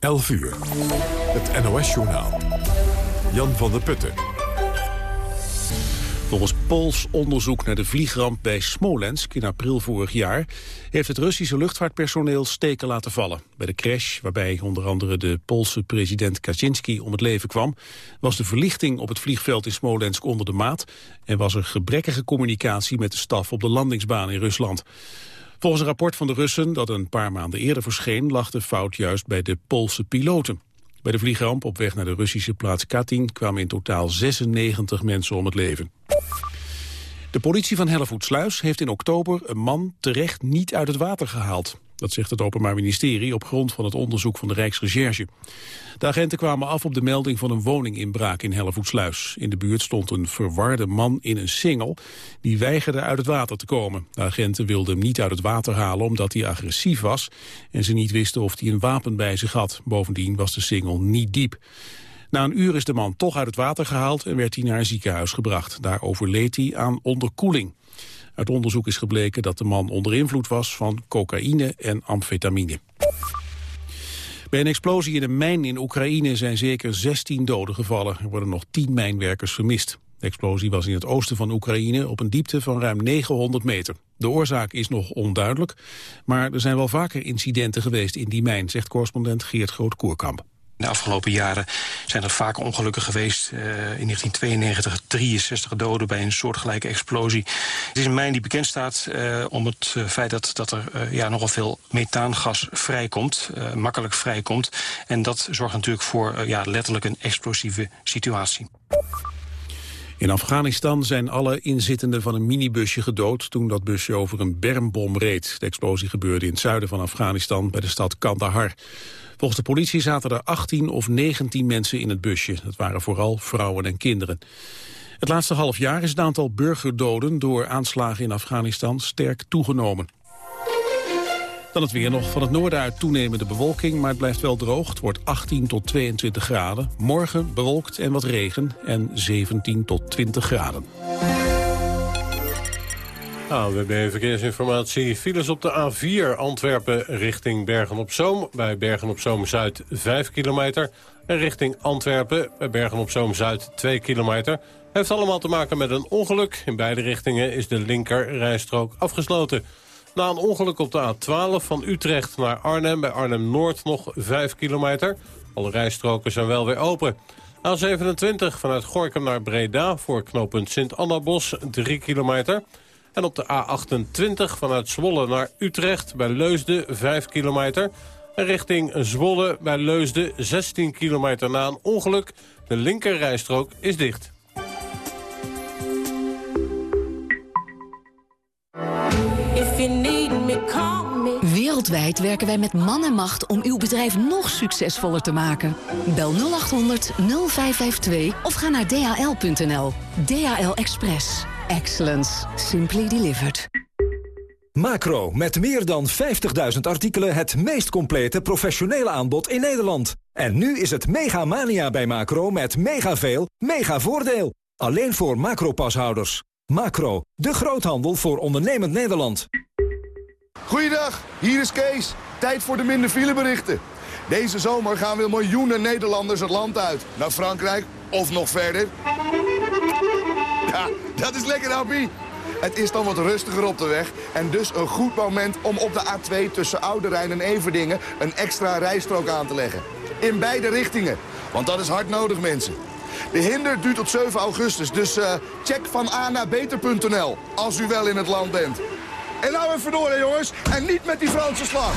11 uur. Het NOS-journaal. Jan van der Putten. Volgens Pools onderzoek naar de vliegramp bij Smolensk in april vorig jaar... heeft het Russische luchtvaartpersoneel steken laten vallen. Bij de crash, waarbij onder andere de Poolse president Kaczynski om het leven kwam... was de verlichting op het vliegveld in Smolensk onder de maat... en was er gebrekkige communicatie met de staf op de landingsbaan in Rusland. Volgens een rapport van de Russen dat een paar maanden eerder verscheen... lag de fout juist bij de Poolse piloten. Bij de vliegramp op weg naar de Russische plaats Katyn kwamen in totaal 96 mensen om het leven. De politie van Hellevoetsluis heeft in oktober een man terecht niet uit het water gehaald. Dat zegt het Openbaar Ministerie op grond van het onderzoek van de Rijksrecherche. De agenten kwamen af op de melding van een woninginbraak in Hellevoetsluis. In de buurt stond een verwarde man in een singel die weigerde uit het water te komen. De agenten wilden hem niet uit het water halen omdat hij agressief was... en ze niet wisten of hij een wapen bij zich had. Bovendien was de singel niet diep. Na een uur is de man toch uit het water gehaald en werd hij naar een ziekenhuis gebracht. Daar overleed hij aan onderkoeling. Uit onderzoek is gebleken dat de man onder invloed was van cocaïne en amfetamine. Bij een explosie in een mijn in Oekraïne zijn zeker 16 doden gevallen. Er worden nog 10 mijnwerkers vermist. De explosie was in het oosten van Oekraïne op een diepte van ruim 900 meter. De oorzaak is nog onduidelijk, maar er zijn wel vaker incidenten geweest in die mijn, zegt correspondent Geert Groot-Koerkamp. De afgelopen jaren zijn er vaak ongelukken geweest. Uh, in 1992 63 doden bij een soortgelijke explosie. Het is een mijn die bekend staat uh, om het uh, feit dat, dat er ja, nogal veel methaangas vrijkomt. makkelijk vrijkomt. En dat zorgt natuurlijk voor ja, letterlijk een explosieve situatie. In Afghanistan zijn alle inzittenden van een minibusje gedood toen dat busje over een bermbom reed. De explosie gebeurde in het zuiden van Afghanistan bij de stad Kandahar. Volgens de politie zaten er 18 of 19 mensen in het busje. Dat waren vooral vrouwen en kinderen. Het laatste half jaar is het aantal burgerdoden door aanslagen in Afghanistan sterk toegenomen. Dan het weer nog van het noorden uit toenemende bewolking, maar het blijft wel droog. Het wordt 18 tot 22 graden. Morgen bewolkt en wat regen en 17 tot 20 graden. AWB Verkeersinformatie. Files op de A4 Antwerpen richting Bergen-op-Zoom. Bij Bergen-op-Zoom-Zuid 5 kilometer. En richting Antwerpen bij Bergen-op-Zoom-Zuid 2 kilometer. Heeft allemaal te maken met een ongeluk. In beide richtingen is de linker rijstrook afgesloten. Na een ongeluk op de A12 van Utrecht naar Arnhem... bij Arnhem-Noord nog 5 kilometer. Alle rijstroken zijn wel weer open. A27 vanuit Gorkum naar Breda voor knooppunt Sint-Annabos 3 kilometer... En op de A28 vanuit Zwolle naar Utrecht bij Leusden 5 kilometer. En richting Zwolle bij Leusden 16 kilometer na een ongeluk. De linkerrijstrook is dicht. Wereldwijd werken wij met man en macht om uw bedrijf nog succesvoller te maken. Bel 0800 0552 of ga naar dhl.nl. DHL Express. Excellence. Simply delivered. Macro, met meer dan 50.000 artikelen het meest complete professionele aanbod in Nederland. En nu is het mega mania bij Macro met mega veel, mega voordeel. Alleen voor Macro-pashouders. Macro, de groothandel voor ondernemend Nederland. Goeiedag, hier is Kees. Tijd voor de minder fileberichten. Deze zomer gaan weer miljoenen Nederlanders het land uit. Naar Frankrijk of nog verder. Ja, dat is lekker, Happy. Het is dan wat rustiger op de weg en dus een goed moment om op de A2 tussen Oude Rijn en Everdingen een extra rijstrook aan te leggen. In beide richtingen, want dat is hard nodig, mensen. De hinder duurt tot 7 augustus, dus uh, check van A naar beter.nl als u wel in het land bent. En nou even door, hè, jongens, en niet met die Franse slag.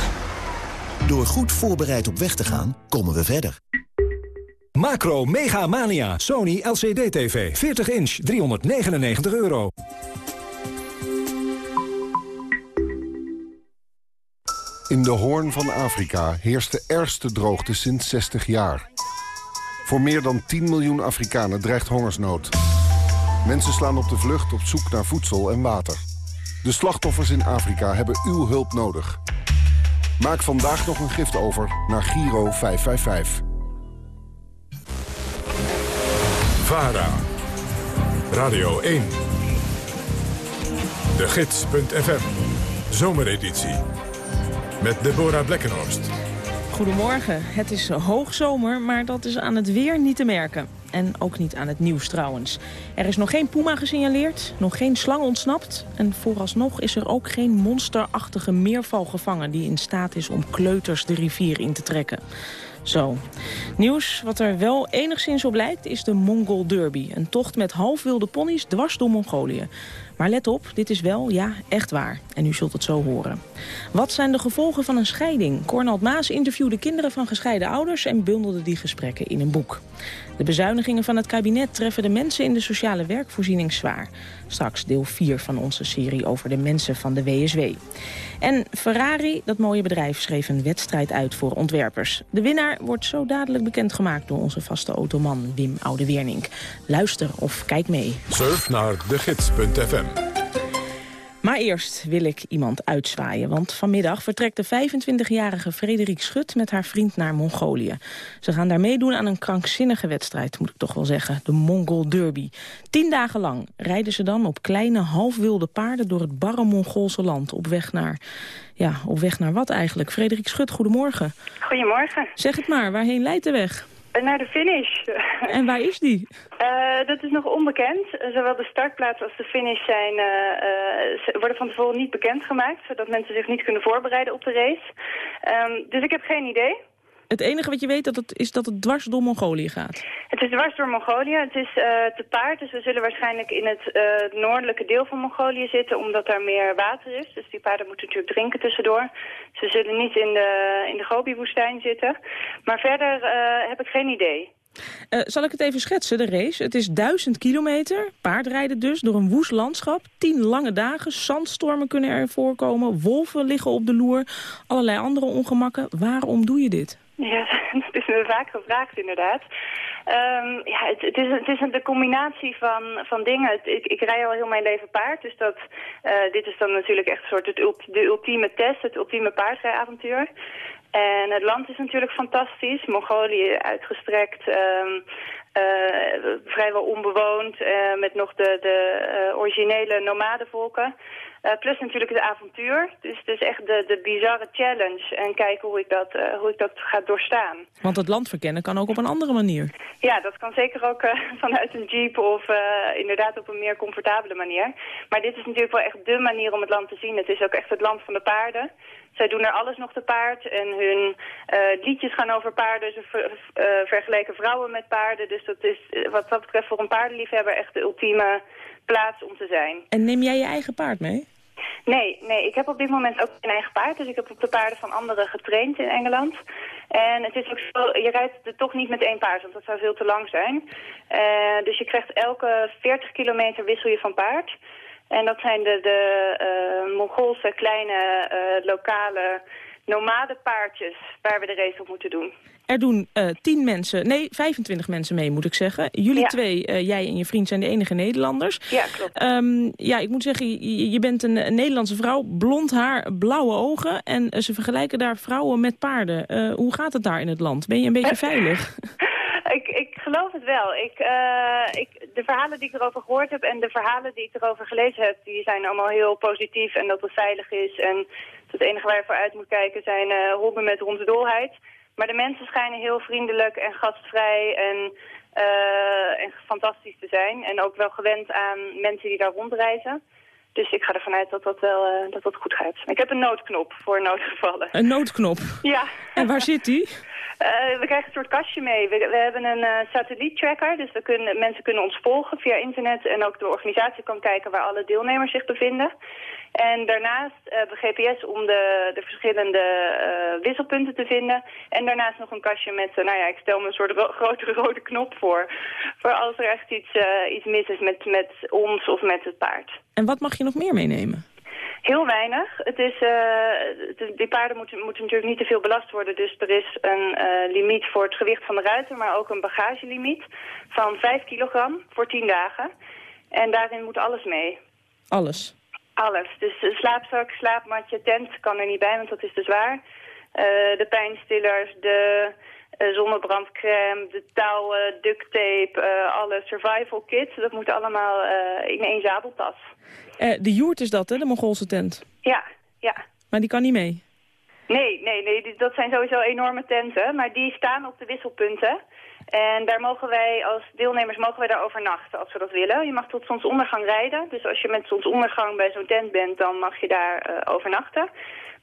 Door goed voorbereid op weg te gaan, komen we verder. Macro Mega Mania. Sony LCD TV. 40 inch. 399 euro. In de hoorn van Afrika heerst de ergste droogte sinds 60 jaar. Voor meer dan 10 miljoen Afrikanen dreigt hongersnood. Mensen slaan op de vlucht op zoek naar voedsel en water. De slachtoffers in Afrika hebben uw hulp nodig. Maak vandaag nog een gift over naar Giro 555. VARA. Radio 1. De Gids.fm. Zomereditie. Met Deborah Blekkenhorst. Goedemorgen. Het is hoogzomer, maar dat is aan het weer niet te merken. En ook niet aan het nieuws trouwens. Er is nog geen puma gesignaleerd, nog geen slang ontsnapt... en vooralsnog is er ook geen monsterachtige meerval gevangen... die in staat is om kleuters de rivier in te trekken. Zo. Nieuws wat er wel enigszins op lijkt is de Mongol Derby. Een tocht met halfwilde ponies dwars door Mongolië. Maar let op, dit is wel, ja, echt waar. En u zult het zo horen. Wat zijn de gevolgen van een scheiding? Cornald Maas interviewde kinderen van gescheiden ouders... en bundelde die gesprekken in een boek. De bezuinigingen van het kabinet treffen de mensen in de sociale werkvoorziening zwaar. Straks deel 4 van onze serie over de mensen van de WSW. En Ferrari, dat mooie bedrijf, schreef een wedstrijd uit voor ontwerpers. De winnaar wordt zo dadelijk bekendgemaakt door onze vaste automan Wim Oudeweernink. Luister of kijk mee. Surf naar degids.fm. Maar eerst wil ik iemand uitzwaaien, want vanmiddag vertrekt de 25-jarige Frederik Schut met haar vriend naar Mongolië. Ze gaan daar meedoen aan een krankzinnige wedstrijd, moet ik toch wel zeggen, de Mongol Derby. Tien dagen lang rijden ze dan op kleine halfwilde paarden door het barre Mongoolse land op weg naar, ja, op weg naar wat eigenlijk? Frederik Schut, goedemorgen. Goedemorgen. Zeg het maar, waarheen leidt de weg? Naar de finish. En waar is die? Uh, dat is nog onbekend. Zowel de startplaats als de finish zijn, uh, uh, worden van tevoren niet bekendgemaakt... zodat mensen zich niet kunnen voorbereiden op de race. Um, dus ik heb geen idee. Het enige wat je weet dat het, is dat het dwars door Mongolië gaat? Het is dwars door Mongolië. Het is te paard, dus we zullen waarschijnlijk in het noordelijke deel van Mongolië zitten... omdat daar meer water is. Dus die paarden moeten natuurlijk drinken tussendoor. Ze zullen niet in de, in de Gobi-woestijn zitten. Maar verder heb ik geen idee. Zal ik het even schetsen, de race? Het is duizend kilometer, paardrijden dus, door een woest landschap. Tien lange dagen, zandstormen kunnen er voorkomen, wolven liggen op de loer, allerlei andere ongemakken. Waarom doe je dit? Ja, dat is me vaak gevraagd inderdaad. Um, ja, het, is, het is de combinatie van, van dingen. ik, ik rij al heel mijn leven paard, dus dat, uh, dit is dan natuurlijk echt een soort het, de ultieme test, het ultieme paardrijavontuur. En het land is natuurlijk fantastisch. Mongolië uitgestrekt, um, uh, vrijwel onbewoond, uh, met nog de, de uh, originele nomadenvolken. plus natuurlijk het avontuur. Dus het is echt de, de bizarre challenge. En kijken hoe ik, dat, hoe ik dat ga doorstaan. Want het land verkennen kan ook op een andere manier. Ja, dat kan zeker ook vanuit een jeep of inderdaad op een meer comfortabele manier. Maar dit is natuurlijk wel echt de manier om het land te zien. Het is ook echt het land van de paarden. Zij doen er alles nog te paard en hun uh, liedjes gaan over paarden. Ze ver, uh, vergelijken vrouwen met paarden. Dus dat is wat dat betreft voor een paardenliefhebber echt de ultieme plaats om te zijn. En neem jij je eigen paard mee? Nee, nee, ik heb op dit moment ook een eigen paard. Dus ik heb op de paarden van anderen getraind in Engeland. En het is ook zo, je rijdt er toch niet met één paard, want dat zou veel te lang zijn. Uh, dus je krijgt elke 40 kilometer wissel je van paard. En dat zijn de, de uh, Mongoolse kleine uh, lokale nomadenpaardjes waar we de race op moeten doen. Er doen uh, 10 mensen, nee 25 mensen mee moet ik zeggen. Jullie ja. twee, uh, jij en je vriend, zijn de enige Nederlanders. Ja, klopt. Um, ja, ik moet zeggen, je, je bent een, een, Nederlandse vrouw, blond haar, blauwe ogen. En uh, ze vergelijken daar vrouwen met paarden. hoe gaat het daar in het land? Ben je een beetje veilig? ik, ik geloof het wel. Ik, uh, ik, de verhalen die ik erover gehoord heb en de verhalen die ik erover gelezen heb... die zijn allemaal heel positief en dat het veilig is. En het enige waar je voor uit moet kijken zijn uh, honden met hondsdolheid. Maar de mensen schijnen heel vriendelijk en gastvrij en, uh, en fantastisch te zijn. En ook wel gewend aan mensen die daar rondreizen. Dus ik ga ervan uit dat dat wel uh, dat dat goed gaat. Ik heb een noodknop voor noodgevallen. Een noodknop? Ja. En waar zit die? Uh, we krijgen een soort kastje mee. We, we hebben een uh, satelliettracker, dus we kunnen, mensen kunnen ons volgen via internet. En ook de organisatie kan kijken waar alle deelnemers zich bevinden. En daarnaast hebben we GPS om de, de verschillende wisselpunten te vinden. En daarnaast nog een kastje met, nou ja, ik stel me een soort ro grote rode knop voor. Voor als er echt iets, iets mis is met, met ons of met het paard. En wat mag je nog meer meenemen? Heel weinig. Het is, uh, die paarden moeten, moeten natuurlijk niet te veel belast worden. Dus er is een uh, limiet voor het gewicht van de ruiter, maar ook een bagagelimiet van 5 kilogram voor 10 dagen. En daarin moet alles mee. Alles? Alles. Dus slaapzak, slaapmatje, tent kan er niet bij, want dat is te zwaar. Uh, de pijnstillers, de zonnebrandcrème, de touwen, duct tape, uh, alle survival kits. Dat moet allemaal in één zadeltas. de joert is dat, hè, de Mongoolse tent? Ja, ja. Maar die kan niet mee? Nee, nee, nee, dat zijn sowieso enorme tenten, maar die staan op de wisselpunten. En daar mogen wij als deelnemers mogen wij daar overnachten als we dat willen. Je mag tot zonsondergang rijden. Dus als je met zonsondergang bij zo'n tent bent, dan mag je daar uh, overnachten.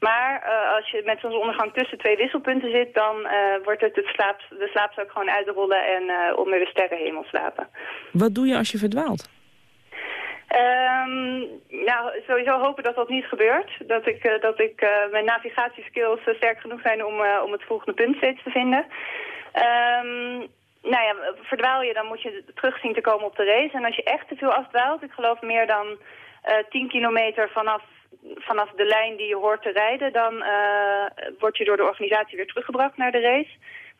Maar uh, als je met zonsondergang tussen twee wisselpunten zit, dan uh, wordt het, het slaap, de slaapzak gewoon uitrollen en onder de sterrenhemel slapen. Wat doe je als je verdwaalt? Um, nou, sowieso hopen dat dat niet gebeurt. Dat ik, dat ik mijn navigatieskills sterk genoeg zijn om, om het volgende punt steeds te vinden. Um, nou ja, verdwaal je, dan moet je terug zien te komen op de race. En als je echt te veel afdwaalt, ik geloof meer dan 10 kilometer vanaf, vanaf de lijn die je hoort te rijden... dan word je door de organisatie weer teruggebracht naar de race.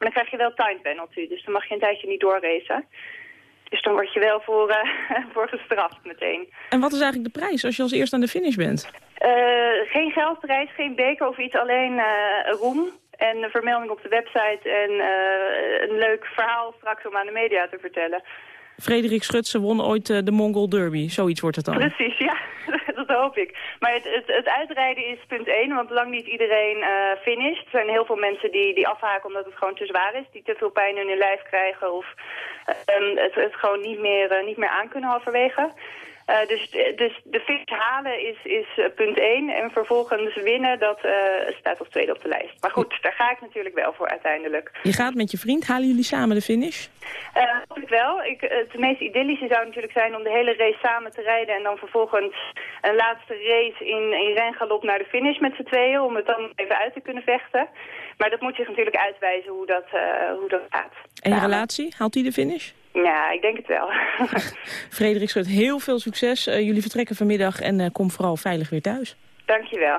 Maar dan krijg je wel time penalty, dus dan mag je een tijdje niet doorracen. Dus dan word je wel voor, uh, voor gestraft meteen. En wat is eigenlijk de prijs als je als eerste aan de finish bent? Uh, geen geldprijs, geen beker of iets, alleen uh, roem. En een vermelding op de website en een leuk verhaal straks om aan de media te vertellen. Frederik Schutsen won ooit de Mongol Derby. Zoiets wordt het dan. Precies, ja. dat hoop ik. Maar het, het, het, uitrijden is punt 1, want lang niet iedereen uh, finisht. Er zijn heel veel mensen die, die afhaken omdat het gewoon te zwaar is. Die te veel pijn in hun lijf krijgen of uh, het, het gewoon niet meer, uh, niet meer aan kunnen halverwege. Uh, dus, dus de finish halen is, is uh, punt 1 en vervolgens winnen, dat uh, staat op tweede op de lijst. Maar goed, daar ga ik natuurlijk wel voor uiteindelijk. Je gaat met je vriend, halen jullie samen de finish? hoop ik wel. Ik, het meest idyllische zou natuurlijk zijn om de hele race samen te rijden en dan vervolgens een laatste race in, in rengalop naar de finish met z'n tweeën, om het dan even uit te kunnen vechten. Maar dat moet zich natuurlijk uitwijzen hoe dat, hoe dat gaat. En je relatie, haalt hij de finish? Ja, ik denk het wel. Frederik Schut, heel veel succes. Uh, jullie vertrekken vanmiddag en uh, kom vooral veilig weer thuis. Dankjewel.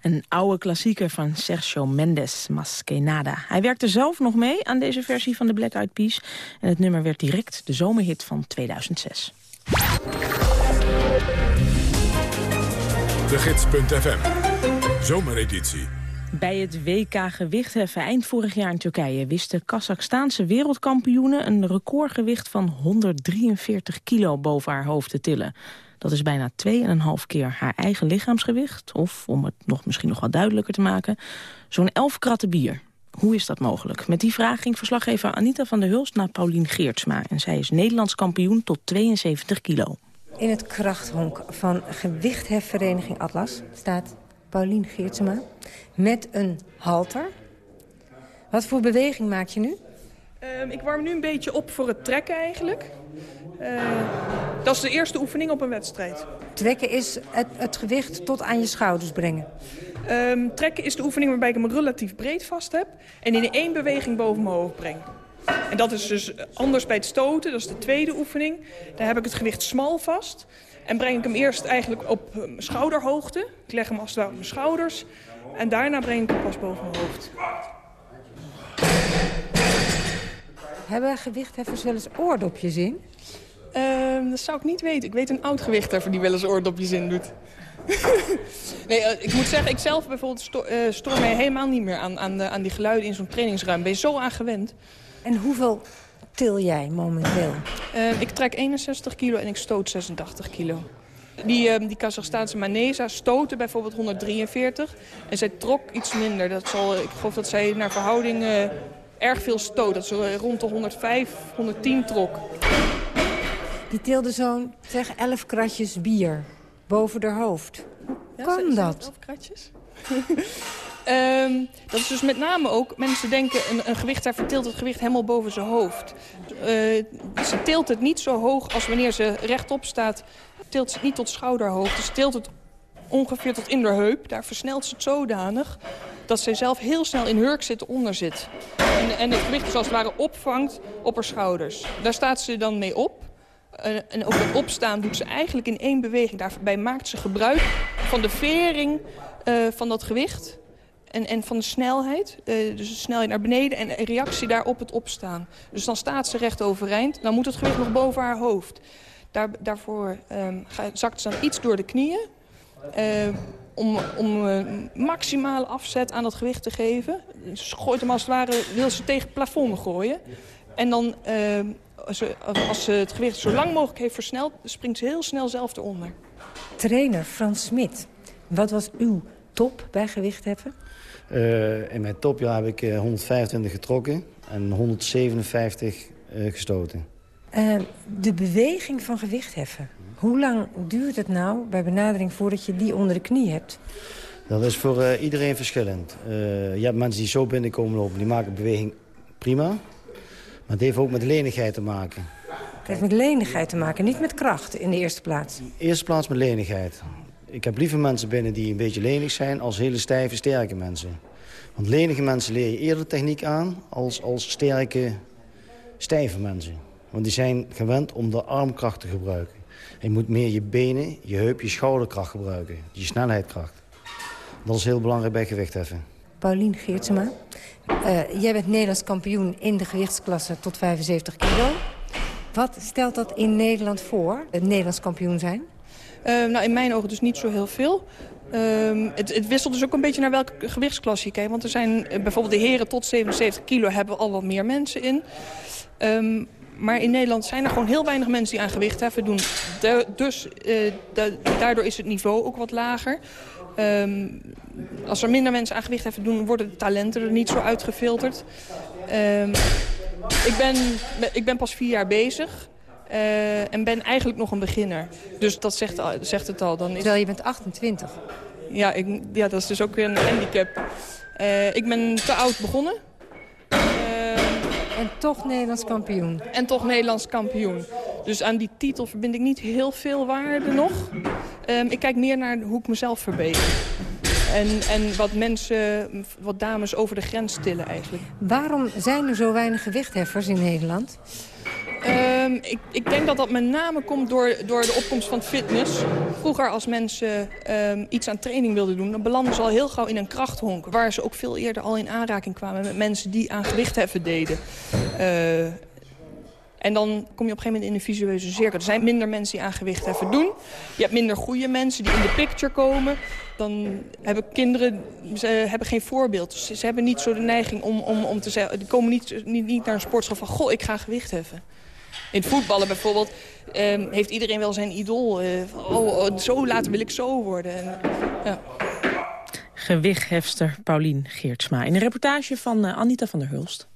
Een oude klassieker van Sergio Mendes, Masquenada. Hij werkte zelf nog mee aan deze versie van de Black Eyed Peas. En het nummer werd direct de zomerhit van 2006. De Gids.fm. Zomereditie. Bij het WK gewichtheffen eind vorig jaar in Turkije... wisten Kazachstaanse wereldkampioenen een recordgewicht van 143 kilo boven haar hoofd te tillen. Dat is bijna 2,5 keer haar eigen lichaamsgewicht. Of, om het nog misschien nog wat duidelijker te maken, zo'n 11 kratten bier. Hoe is dat mogelijk? Met die vraag ging verslaggever Anita van der Hulst naar Paulien Geertsma. En zij is Nederlands kampioen tot 72 kilo. In het krachthonk van gewichthefvereniging Atlas staat Paulien Geertsma met een halter. Wat voor beweging maak je nu? Ehm, ik warm nu een beetje op voor het trekken eigenlijk. Uh, dat is de eerste oefening op een wedstrijd. Trekken is het, het gewicht tot aan je schouders brengen. Um, trekken is de oefening waarbij ik hem relatief breed vast heb... en in één beweging boven mijn hoofd breng. En dat is dus anders bij het stoten, dat is de tweede oefening. Daar heb ik het gewicht smal vast. En breng ik hem eerst eigenlijk op mijn schouderhoogte. Ik leg hem als het ware op mijn schouders. En daarna breng ik hem pas boven mijn hoofd. Hebben gewichtheffers wel eens oordopjes in? Uh, dat zou ik niet weten. Ik weet een oud gewichtheffer die wel eens oordopjes in doet. nee, uh, ik moet zeggen, ik zelf bijvoorbeeld sto uh, stoor mij helemaal niet meer aan, aan, de, aan die geluiden in zo'n trainingsruim. Ben je zo aan gewend. En hoeveel til jij momenteel? Uh, ik trek 61 kilo en ik stoot 86 kilo. Die, uh, die Kazachstaanse Manesa stoten bijvoorbeeld 143 en zij trok iets minder. Dat zal, ik geloof dat zij naar verhouding erg veel stoot. Dat ze rond de 105, 110 trok. Die tilde zo'n, zeg, 11 kratjes bier boven haar hoofd. Hoe ja, kan dat? 11 kratjes? Um, dat is dus met name ook, mensen denken een, een gewichtheffer tilt het gewicht helemaal boven zijn hoofd. Uh, ze tilt het niet zo hoog als wanneer ze rechtop staat, tilt ze het niet tot schouderhoogte. Ze tilt het ongeveer tot in de heup. Daar versnelt ze het zodanig dat zij zelf heel snel in hurk zit onder zit. En, en het gewicht dus als het ware opvangt op haar schouders. Daar staat ze dan mee op. Uh, en ook het opstaan doet ze eigenlijk in één beweging. Daarbij maakt ze gebruik van de vering uh, van dat gewicht en, en van de snelheid. Uh, dus de snelheid naar beneden en reactie daarop het opstaan. Dus dan staat ze recht overeind. Dan moet het gewicht nog boven haar hoofd. Daar, daarvoor um, zakt ze dan iets door de knieën. Om, om maximale afzet aan dat gewicht te geven. Ze gooit hem als het ware, wil ze tegen het plafond gooien. En dan, uh, als, ze, als ze het gewicht zo lang mogelijk heeft versneld... springt ze heel snel zelf eronder. Trainer Frans Smit, wat was uw top bij gewichtheffen? Uh, in mijn topjaar heb ik uh, 125 getrokken en 157 uh, gestoten. Uh, de beweging van gewichtheffen. Hoe lang duurt het nou bij benadering voordat je die onder de knie hebt? Dat is voor uh, iedereen verschillend. Uh, je hebt mensen die zo binnenkomen lopen, die maken beweging prima. Maar het heeft ook met lenigheid te maken. Het heeft met lenigheid te maken, niet met kracht in de eerste plaats? In de eerste plaats met lenigheid. Ik heb liever mensen binnen die een beetje lenig zijn... als hele stijve, sterke mensen. Want lenige mensen leer je eerder techniek aan... als, als sterke, stijve mensen. Want die zijn gewend om de armkracht te gebruiken. En je moet meer je benen, je heup, je schouderkracht gebruiken. Je snelheidkracht. Dat is heel belangrijk bij gewichtheffen. Paulien Geertsema, uh, jij bent Nederlands kampioen in de gewichtsklasse tot 75 kilo. Wat stelt dat in Nederland voor, het Nederlands kampioen zijn? Uh, nou, in mijn ogen dus niet zo heel veel. Uh, het, het, wisselt dus ook een beetje naar welke gewichtsklasse je kijkt. Want er zijn uh, bijvoorbeeld de heren tot 77 kilo hebben al wat meer mensen in. Um, maar in Nederland zijn er gewoon heel weinig mensen die aan gewichtheffen doen. Dus de, daardoor is het niveau ook wat lager. Um, als er minder mensen aan gewichtheffen doen, worden de talenten er niet zo uitgefilterd. Um, ik, ben, ik ben pas vier jaar bezig. Uh, en ben eigenlijk nog een beginner. Dus dat zegt, zegt het al. Dan is... Terwijl je bent 28. Ja, ik, ja, dat is dus ook weer een handicap. Uh, ik ben te oud begonnen. En toch Nederlands kampioen. En toch Nederlands kampioen. Dus aan die titel verbind ik niet heel veel waarde nog. Um, ik kijk meer naar hoe ik mezelf verbeter. En, en wat mensen, wat dames over de grens tillen eigenlijk. Waarom zijn er zo weinig gewichtheffers in Nederland? Ehm, ik, ik denk dat dat met name komt door, door de opkomst van fitness. Vroeger als mensen ehm, iets aan training wilden doen... dan belanden ze al heel gauw in een krachthonk... waar ze ook veel eerder al in aanraking kwamen met mensen die aan gewichtheffen deden. Eh, en dan kom je op een gegeven moment in een visueuze cirkel. Er zijn minder mensen die aan gewichtheffen doen. Je hebt minder goede mensen die in de picture komen. Dan hebben kinderen hebben geen voorbeeld. Ze hebben niet zo de neiging om, om, om te zeggen... Die komen niet, niet, naar een sportschool van... goh, ik ga gewicht heffen. In het voetballen bijvoorbeeld ehm, heeft iedereen wel zijn idool. eh, oh, oh, zo later wil ik zo worden. En, ja. Gewichthefster Paulien Geertsma. In een reportage van eh, Anita van der Hulst.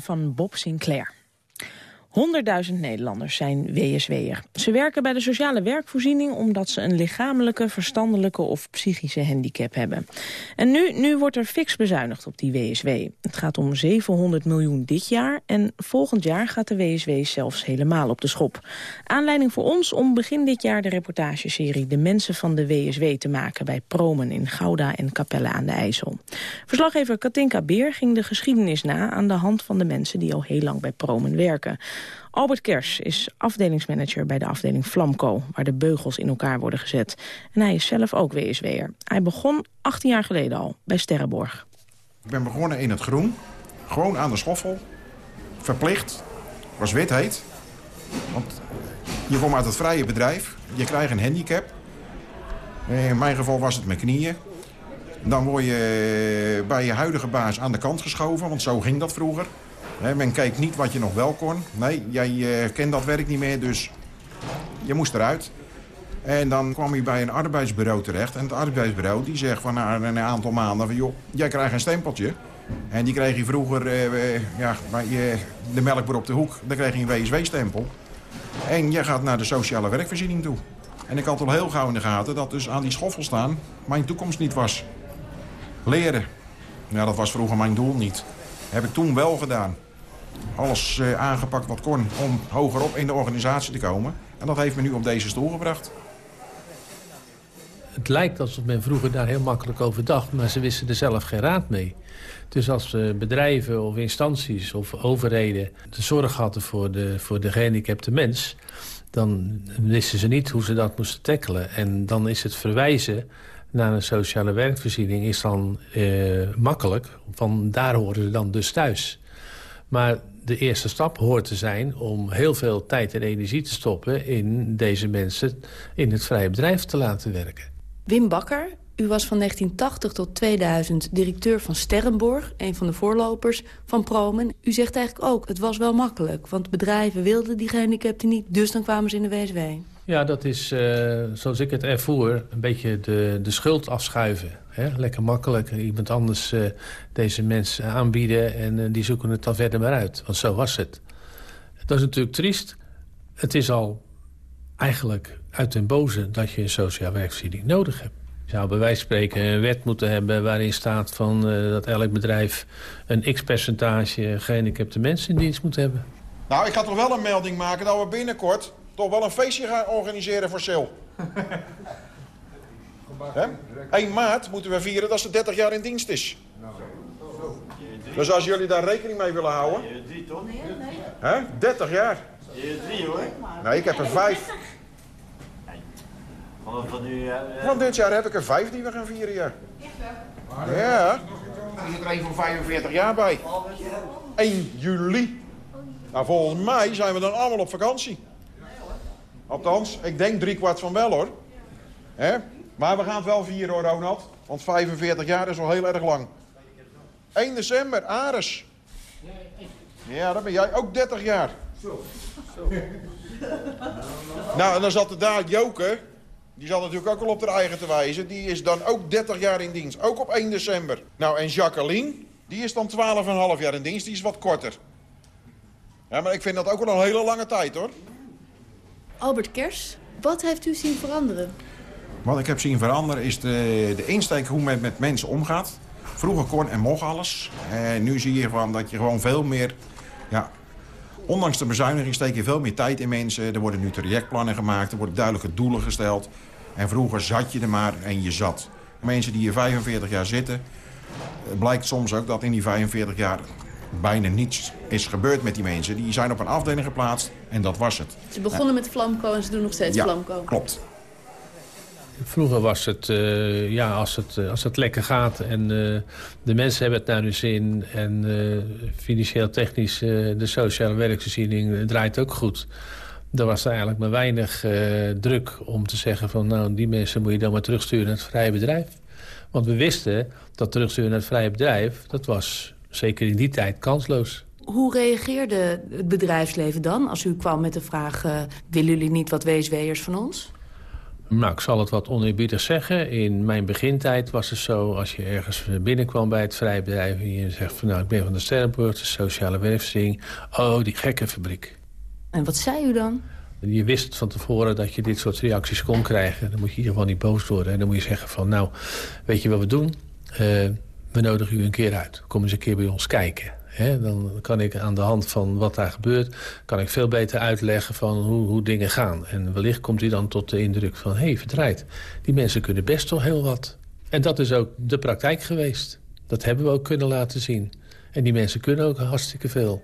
Van Bob Sinclair. 100.000 Nederlanders zijn WSW'er. Ze werken bij de sociale werkvoorziening omdat ze een lichamelijke, verstandelijke of psychische handicap hebben. En nu, nu wordt er fix bezuinigd op die WSW. Het gaat om 700 miljoen dit jaar en volgend jaar gaat de WSW zelfs helemaal op de schop. Aanleiding voor ons om begin dit jaar de reportageserie De Mensen van de WSW te maken bij Promen in Gouda en Capelle aan de IJssel. Verslaggever Katinka Beer ging de geschiedenis na aan de hand van de mensen die al heel lang bij Promen werken. Albert Kers is afdelingsmanager bij de afdeling Flamco... waar de beugels in elkaar worden gezet. En hij is zelf ook WSW'er. Hij begon 18 jaar geleden al bij Sterrenborg. Ik ben begonnen in het groen. Gewoon aan de schoffel. Verplicht. Was wit heet. Want je komt uit het vrije bedrijf. Je krijgt een handicap. Eh, In mijn geval was het mijn knieën. Dan word je bij je huidige baas aan de kant geschoven, want zo ging dat vroeger. Men keek niet wat je nog wel kon. Nee, jij eh, kent dat werk niet meer, dus je moest eruit. En dan kwam je bij een arbeidsbureau terecht. En het arbeidsbureau die zegt van na een aantal maanden... van joh, jij krijgt een stempeltje. En die kreeg je vroeger eh, eh, ja, bij eh, de melkboer op de hoek. Dan kreeg je een WSW-stempel. En je gaat naar de sociale werkvoorziening toe. En ik had al heel gauw in de gaten dat dus aan die schoffel staan... mijn toekomst niet was. Leren. Ja, dat was vroeger mijn doel niet. Heb ik toen wel gedaan. Alles eh, aangepakt wat kon om hogerop in de organisatie te komen. En dat heeft me nu op deze stoel gebracht. Het lijkt alsof men vroeger daar heel makkelijk over dacht... maar ze wisten er zelf geen raad mee. Dus als eh, bedrijven of instanties of overheden... de zorg hadden voor de, voor de gehandicapte mens... dan wisten ze niet hoe ze dat moesten tackelen. En dan is het verwijzen naar een sociale werkvoorziening... is dan eh, makkelijk, van daar horen ze dan dus thuis. Maar de eerste stap hoort te zijn om heel veel tijd en energie te stoppen... in deze mensen in het vrije bedrijf te laten werken. Wim Bakker, u was van 1980 tot 2000 directeur van Sterrenborg... een van de voorlopers van Promen. U zegt eigenlijk ook, het was wel makkelijk... want bedrijven wilden die gehandicapten niet, dus dan kwamen ze in de WSW. Ja, dat is, eh, zoals ik het ervoer, een beetje de, de schuld afschuiven. Hè? Lekker makkelijk, iemand anders eh, deze mensen aanbieden... en eh, die zoeken het dan verder maar uit, want zo was het. Dat is natuurlijk triest. Het is al eigenlijk uit den boze dat je een sociaal werkvoorziening nodig hebt. Je zou bij wijze van spreken een wet moeten hebben waarin staat van, eh, dat elk bedrijf een x-percentage gehandicapte mensen in dienst moet hebben. Nou, ik ga toch wel een melding maken dat we binnenkort... toch wel een feestje gaan organiseren voor Sil. Hè? 1 maart moeten we vieren dat ze 30 jaar in dienst is. Dus als jullie daar rekening mee willen houden... Drie toch? Hè? 30 jaar. Drie hoor. Nee, ik heb er vijf. Van, van u, eh, Van dit jaar heb ik er vijf die we gaan vieren, ja. Ja. Er zit er een van 45 jaar bij. 1 juli. Nou, volgens mij zijn we dan allemaal op vakantie. Althans, ik denk driekwart van wel, hoor. Hè? Maar we gaan het wel vieren, hoor, Ronald. Want 45 jaar is wel heel erg lang. 1 december, Ares. Ja, dan ben jij ook 30 jaar. Nou, en dan zat er daar Joke. Die zat natuurlijk ook al op haar eigen te wijzen. Die is dan ook 30 jaar in dienst. Ook op 1 december. Nou, en Jacqueline, die is dan 12,5 jaar in dienst. Die is wat korter. Ja, maar ik vind dat ook wel een hele lange tijd, hoor. Albert Kers, wat heeft u zien veranderen? Wat ik heb zien veranderen is de, de insteek hoe men met mensen omgaat. Vroeger kon en mocht alles. En nu zie je van dat je gewoon veel meer... Ja, ondanks de bezuiniging steek je veel meer tijd in mensen. Er worden nu trajectplannen gemaakt, er worden duidelijke doelen gesteld. En vroeger zat je er maar en je zat. Mensen die hier 45 jaar zitten... Blijkt soms ook dat in die 45 jaar bijna niets is gebeurd met die mensen. Die zijn op een afdeling geplaatst en dat was het. Ze begonnen met Vlamco en ze doen nog steeds ja, Vlamco. klopt. Vroeger was het, eh, ja, als het, eh, als het lekker gaat en eh, de mensen hebben het naar hun zin... en financieel technisch de sociale werkvoorziening draait ook goed... dan was er eigenlijk maar weinig druk om te zeggen van... nou, die mensen moet je dan maar terugsturen naar het vrije bedrijf. Want we wisten dat terugsturen naar het vrije bedrijf... dat was zeker in die tijd kansloos. Hoe reageerde het bedrijfsleven dan als u kwam met de vraag... willen jullie niet wat WSW'ers van ons? Nou, ik zal het wat oneerbiedig zeggen. In mijn begintijd was het zo, als je ergens binnenkwam bij het vrije bedrijf... en je zegt van nou, ik ben van de Sterrenburg, de sociale werkvoorziening. Oh, die gekke fabriek. En wat zei u dan? Je wist van tevoren dat je dit soort reacties kon krijgen. Dan moet je in ieder geval niet boos worden. En dan moet je zeggen van nou, weet je wat we doen? Eh, we nodigen u een keer uit. Kom eens een keer bij ons kijken. Hè, dan kan ik aan de hand van wat daar gebeurt... kan ik veel beter uitleggen van hoe, hoe dingen gaan. En wellicht komt u dan tot de indruk van... hé, hey, verdraaid, die mensen kunnen best wel heel wat. En dat is ook de praktijk geweest. Dat hebben we ook kunnen laten zien. En die mensen kunnen ook hartstikke veel.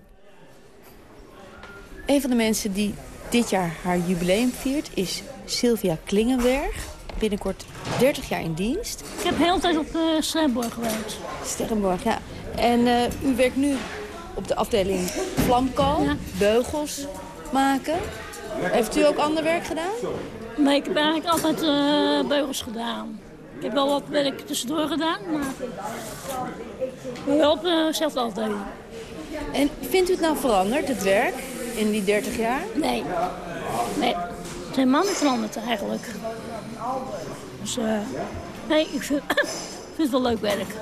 Een van de mensen die dit jaar haar jubileum viert is Sylvia Klingenberg. Binnenkort 30 jaar in dienst. Ik heb heel de tijd op uh, Sterrenborg gewerkt. Sterrenborg, ja. En eh, u werkt nu op de afdeling Vlamco, beugels maken. Heeft u ook ander werk gedaan? Nee, ik heb eigenlijk altijd eh, beugels gedaan. Ik heb wel wat werk tussendoor gedaan, maar wel op uh, zelf afdeling. En vindt u het nou veranderd, het werk, in die 30 jaar? Nee. Nee, het is helemaal niet veranderd eigenlijk. Dus uh, nee, ik vind, ik vind het wel leuk werk.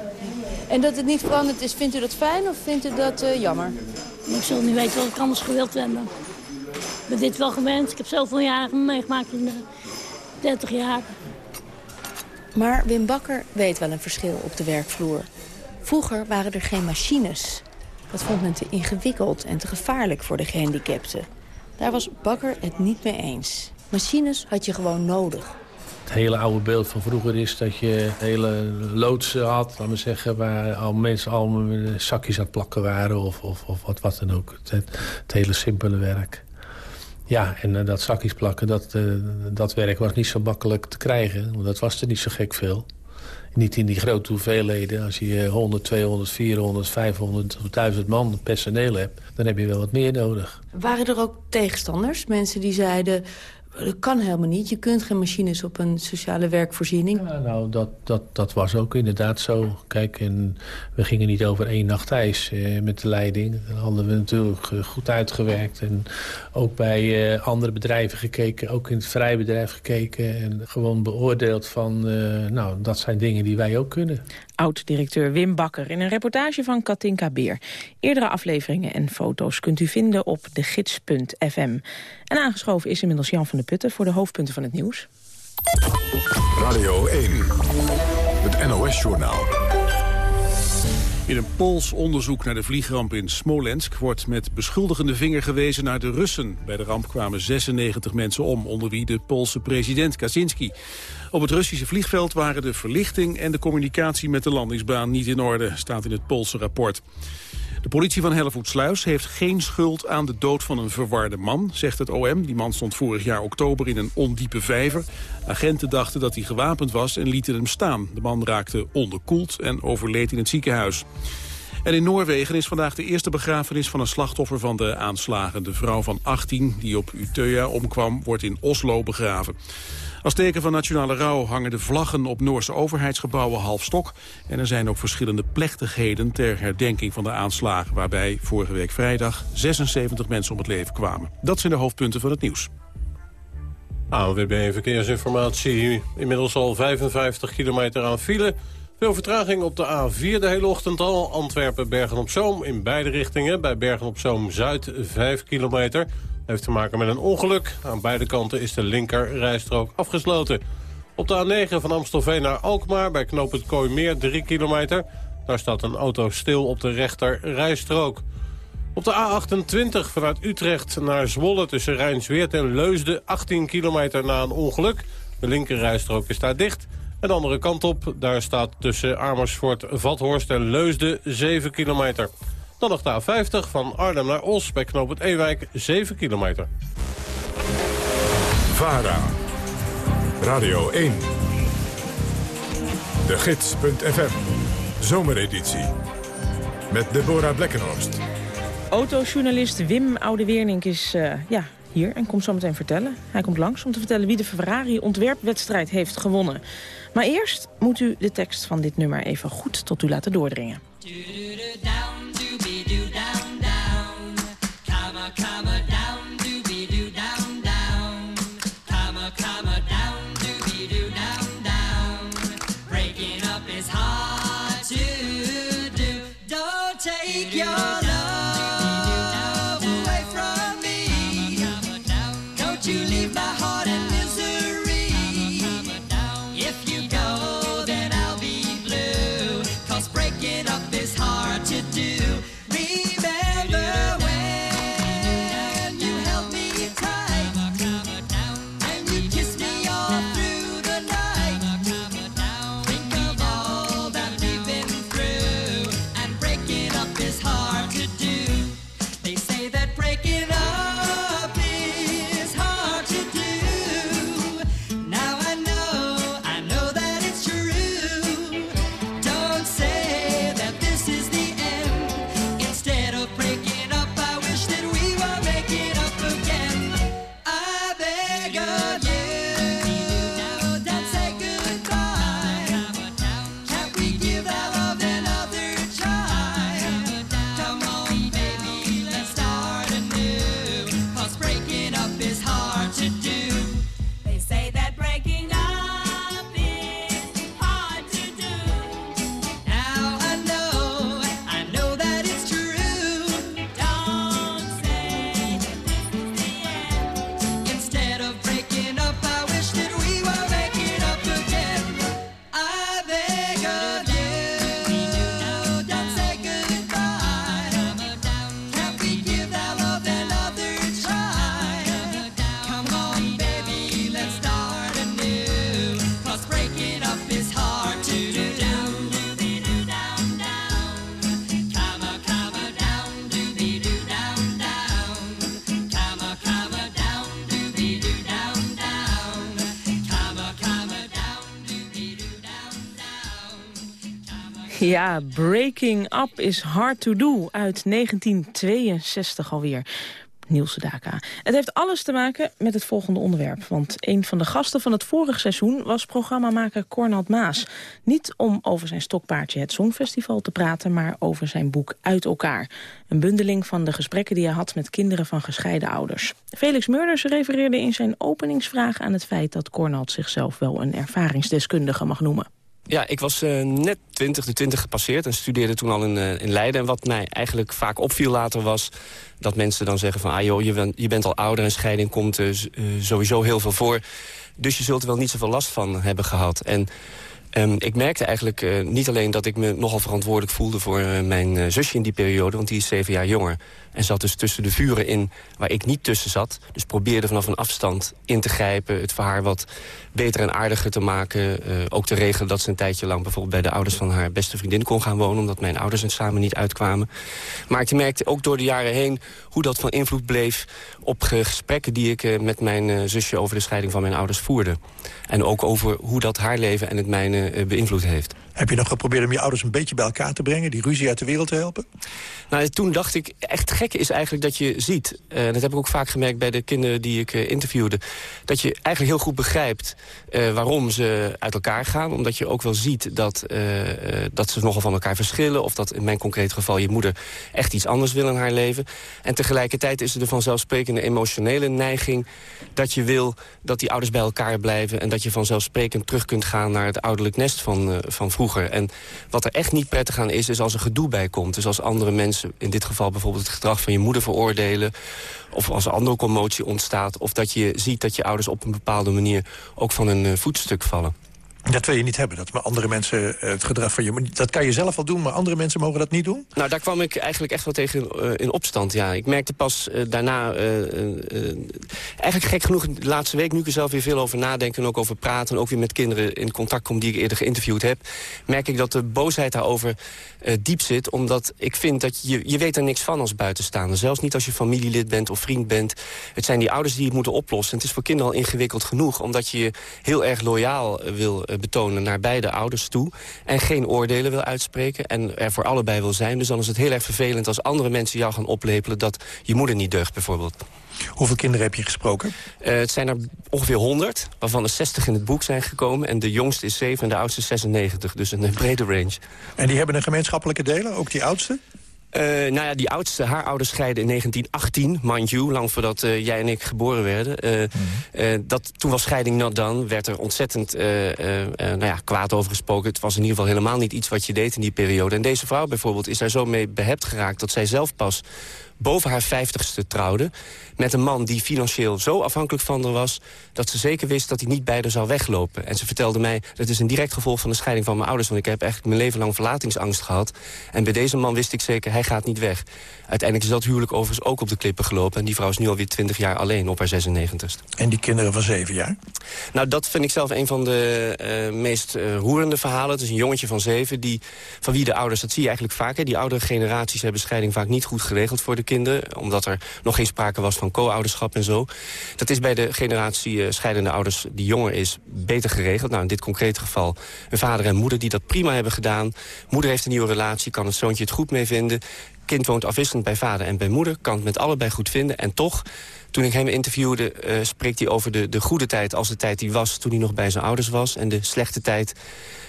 En dat het niet veranderd is, vindt u dat fijn of vindt u dat uh, jammer? Ik zal niet weten wat ik anders gewild heb. Ik ben dit wel gewend. Ik heb zoveel jaren meegemaakt in de 30 jaar. Maar Wim Bakker weet wel een verschil op de werkvloer. Vroeger waren er geen machines. Dat vond men te ingewikkeld en te gevaarlijk voor de gehandicapten. Daar was Bakker het niet mee eens. Machines had je gewoon nodig. Het hele oude beeld van vroeger is dat je hele loodsen had, laten we zeggen, waar al mensen al zakjes aan plakken waren of, of, of wat, wat dan ook. Het, hele simpele werk. Ja, en uh, dat zakjes plakken, dat, uh, dat werk was niet zo makkelijk te krijgen. Want dat was er niet zo gek veel. Niet in die grote hoeveelheden. Als je 100, 200, 400, 500 of 1000 man personeel hebt... dan heb je wel wat meer nodig. Waren er ook tegenstanders? Mensen die zeiden... Dat kan helemaal niet. Je kunt geen machines op een sociale werkvoorziening. Ja, nou, dat, dat, dat was ook inderdaad zo. Kijk, en we gingen niet over één nacht ijs eh, met de leiding. Dat hadden we natuurlijk goed uitgewerkt. En ook bij eh, andere bedrijven gekeken. Ook in het vrijbedrijf gekeken. En gewoon beoordeeld van, uh, nou, dat zijn dingen die wij ook kunnen. Oud-directeur Wim Bakker in een reportage van Katinka Beer. Eerdere afleveringen en foto's kunt u vinden op degids.fm. En aangeschoven is inmiddels Jan van der Putten voor de hoofdpunten van het nieuws. Radio 1, het NOS-journaal. In een Pools onderzoek naar de vliegramp in Smolensk wordt met beschuldigende vinger gewezen naar de Russen. Bij de ramp kwamen 96 mensen om, onder wie de Poolse president Kaczynski. Op het Russische vliegveld waren de verlichting en de communicatie met de landingsbaan niet in orde, staat in het Poolse rapport. De politie van Hellevoetsluis heeft geen schuld aan de dood van een verwarde man, zegt het OM. Die man stond vorig jaar oktober in een ondiepe vijver. Agenten dachten dat hij gewapend was en lieten hem staan. De man raakte onderkoeld en overleed in het ziekenhuis. En in Noorwegen is vandaag de eerste begrafenis van een slachtoffer van de aanslagen. De vrouw van 18 die op Utøya omkwam, wordt in Oslo begraven. Als teken van nationale rouw hangen de vlaggen op Noorse overheidsgebouwen half stok. En er zijn ook verschillende plechtigheden ter herdenking van de aanslagen... waarbij vorige week vrijdag 76 mensen om het leven kwamen. Dat zijn de hoofdpunten van het nieuws. ANWB Verkeersinformatie. Inmiddels al 55 kilometer aan file. Veel vertraging op de A4 de hele ochtend al. Antwerpen-Bergen-op-Zoom in beide richtingen. Bij Bergen-op-Zoom-Zuid 5 kilometer heeft te maken met een ongeluk. Aan beide kanten is de linker rijstrook afgesloten. Op de A9 van Amstelveen naar Alkmaar bij knooppunt Kooimeer 3 kilometer. Daar staat een auto stil op de rechter rijstrook. Op de A28 vanuit Utrecht naar Zwolle tussen Rijnsweert en Leusden 18 kilometer na een ongeluk. De linker rijstrook is daar dicht. En de andere kant op, daar staat tussen Amersfoort, Vathorst en Leusden 7 kilometer. Dan nog de A50 van Arnhem naar Os bij knooppunt Ewijk 7 kilometer. VARA, Radio 1, de gids.fm, zomereditie, met Deborah Blekkenhorst. Autojournalist Wim Oudeweernink is uh, ja, hier en komt zo meteen vertellen. Hij komt langs om te vertellen wie de Ferrari-ontwerpwedstrijd heeft gewonnen. Maar eerst moet u de tekst van dit nummer even goed tot u laten doordringen. Ja, Breaking Up is Hard to Do uit 1962 alweer. Niels Sedaka. Het heeft alles te maken met het volgende onderwerp. Want een van de gasten van het vorige seizoen was programmamaker Cornald Maas. Niet om over zijn stokpaardje het Songfestival te praten... maar over zijn boek Uit Elkaar. Een bundeling van de gesprekken die hij had met kinderen van gescheiden ouders. Felix Murders refereerde in zijn openingsvraag aan het feit... dat Cornald zichzelf wel een ervaringsdeskundige mag noemen. Ja, ik was uh, net 20, de 20 gepasseerd en studeerde toen al in, uh, in Leiden. En wat mij eigenlijk vaak opviel later was dat mensen dan zeggen van... ah joh, je, je bent al ouder en scheiding komt uh, sowieso heel veel voor. Dus je zult er wel niet zoveel last van hebben gehad. En um, ik merkte eigenlijk niet alleen dat ik me nogal verantwoordelijk voelde... voor mijn zusje in die periode, want die is zeven jaar jonger... En zat dus tussen de vuren in waar ik niet tussen zat. Dus probeerde vanaf een afstand in te grijpen. Het voor haar wat beter en aardiger te maken. Uh, ook te regelen dat ze een tijdje lang bijvoorbeeld bij de ouders van haar beste vriendin kon gaan wonen. Omdat mijn ouders er samen niet uitkwamen. Maar ik merkte ook door de jaren heen hoe dat van invloed bleef op gesprekken die ik uh, met mijn uh, zusje over de scheiding van mijn ouders voerde. En ook over hoe dat haar leven en het mijne beïnvloed heeft. Heb je nog geprobeerd om je ouders een beetje bij elkaar te brengen? Die ruzie uit de wereld te helpen? Nou, toen dacht ik, echt gek is eigenlijk dat je ziet... Uh, dat heb ik ook vaak gemerkt bij de kinderen die ik uh, interviewde... dat je eigenlijk heel goed begrijpt uh, waarom ze uit elkaar gaan. Omdat je ook wel ziet dat, dat ze nogal van elkaar verschillen... of dat in mijn concreet geval je moeder echt iets anders wil in haar leven. En tegelijkertijd is er de vanzelfsprekende emotionele neiging... dat je wil dat die ouders bij elkaar blijven... en dat je vanzelfsprekend terug kunt gaan naar het ouderlijk nest van, van vroeger. En wat er echt niet prettig aan is, is als er gedoe bij komt. Dus als andere mensen, in dit geval bijvoorbeeld het gedrag van je moeder veroordelen... of als er andere commotie ontstaat... of dat je ziet dat je ouders op een bepaalde manier ook van een uh, voetstuk vallen. Dat wil je niet hebben, dat maar andere mensen het gedrag van je... Dat kan je zelf wel doen, maar andere mensen mogen dat niet doen? Nou, daar kwam ik eigenlijk echt wel tegen uh, in opstand, ja. Ik merkte pas uh, daarna... Uh, eigenlijk gek genoeg, de laatste week, nu ik er zelf weer veel over nadenken... en ook over praten, en ook weer met kinderen in contact kom... die ik eerder geïnterviewd heb... merk ik dat de boosheid daarover diep zit. Omdat ik vind dat je... Je weet er niks van als buitenstaander. Zelfs niet als je familielid bent of vriend bent. Het zijn die ouders die het moeten oplossen. En het is voor kinderen al ingewikkeld genoeg... omdat je je heel erg loyaal wil betonen naar beide ouders toe... en geen oordelen wil uitspreken en er voor allebei wil zijn. Dus dan is het heel erg vervelend als andere mensen jou gaan oplepelen... dat je moeder niet deugt bijvoorbeeld. Hoeveel kinderen heb je gesproken? Uh, het zijn er ongeveer 100, waarvan er 60 in het boek zijn gekomen. En de jongste is 7 en de oudste 96, dus een brede range. En die hebben een gemeenschappelijke delen, ook die oudste? Uh, nou ja, die oudste, haar ouders scheiden in 1918, mind you, lang voordat uh, jij en ik geboren werden. Uh, mm. dat, toen was scheiding not done, werd er ontzettend nou ja, kwaad over gesproken. Het was in ieder geval helemaal niet iets wat je deed in die periode. En deze vrouw bijvoorbeeld is daar zo mee behept geraakt dat zij zelf pas boven haar vijftigste trouwde... met een man die financieel zo afhankelijk van haar was... dat ze zeker wist dat hij niet bij haar zou weglopen. En ze vertelde mij, dat is een direct gevolg van de scheiding van mijn ouders... want ik heb eigenlijk mijn leven lang verlatingsangst gehad. En bij deze man wist ik zeker, hij gaat niet weg. Uiteindelijk is dat huwelijk overigens ook op de klippen gelopen... en die vrouw is nu alweer twintig jaar alleen op haar 96ste. En die kinderen van zeven jaar? Nou, dat vind ik zelf een van de uh, meest uh, roerende verhalen. Het is een jongetje van zeven, die, van wie de ouders... dat zie je eigenlijk vaak, hè, die oudere generaties hebben scheiding vaak niet goed geregeld voor de kinderen. Omdat er nog geen sprake was van co-ouderschap en zo. Dat is bij de generatie uh, scheidende ouders die jonger is beter geregeld. Nou, in dit concrete geval een vader en moeder die dat prima hebben gedaan. Moeder heeft een nieuwe relatie, kan het zoontje het goed mee vinden kind woont afwisselend bij vader en bij moeder. Kan het met allebei goed vinden. En toch, toen ik hem interviewde, uh, spreekt hij over de, de goede tijd... als de tijd die was toen hij nog bij zijn ouders was. En de slechte tijd,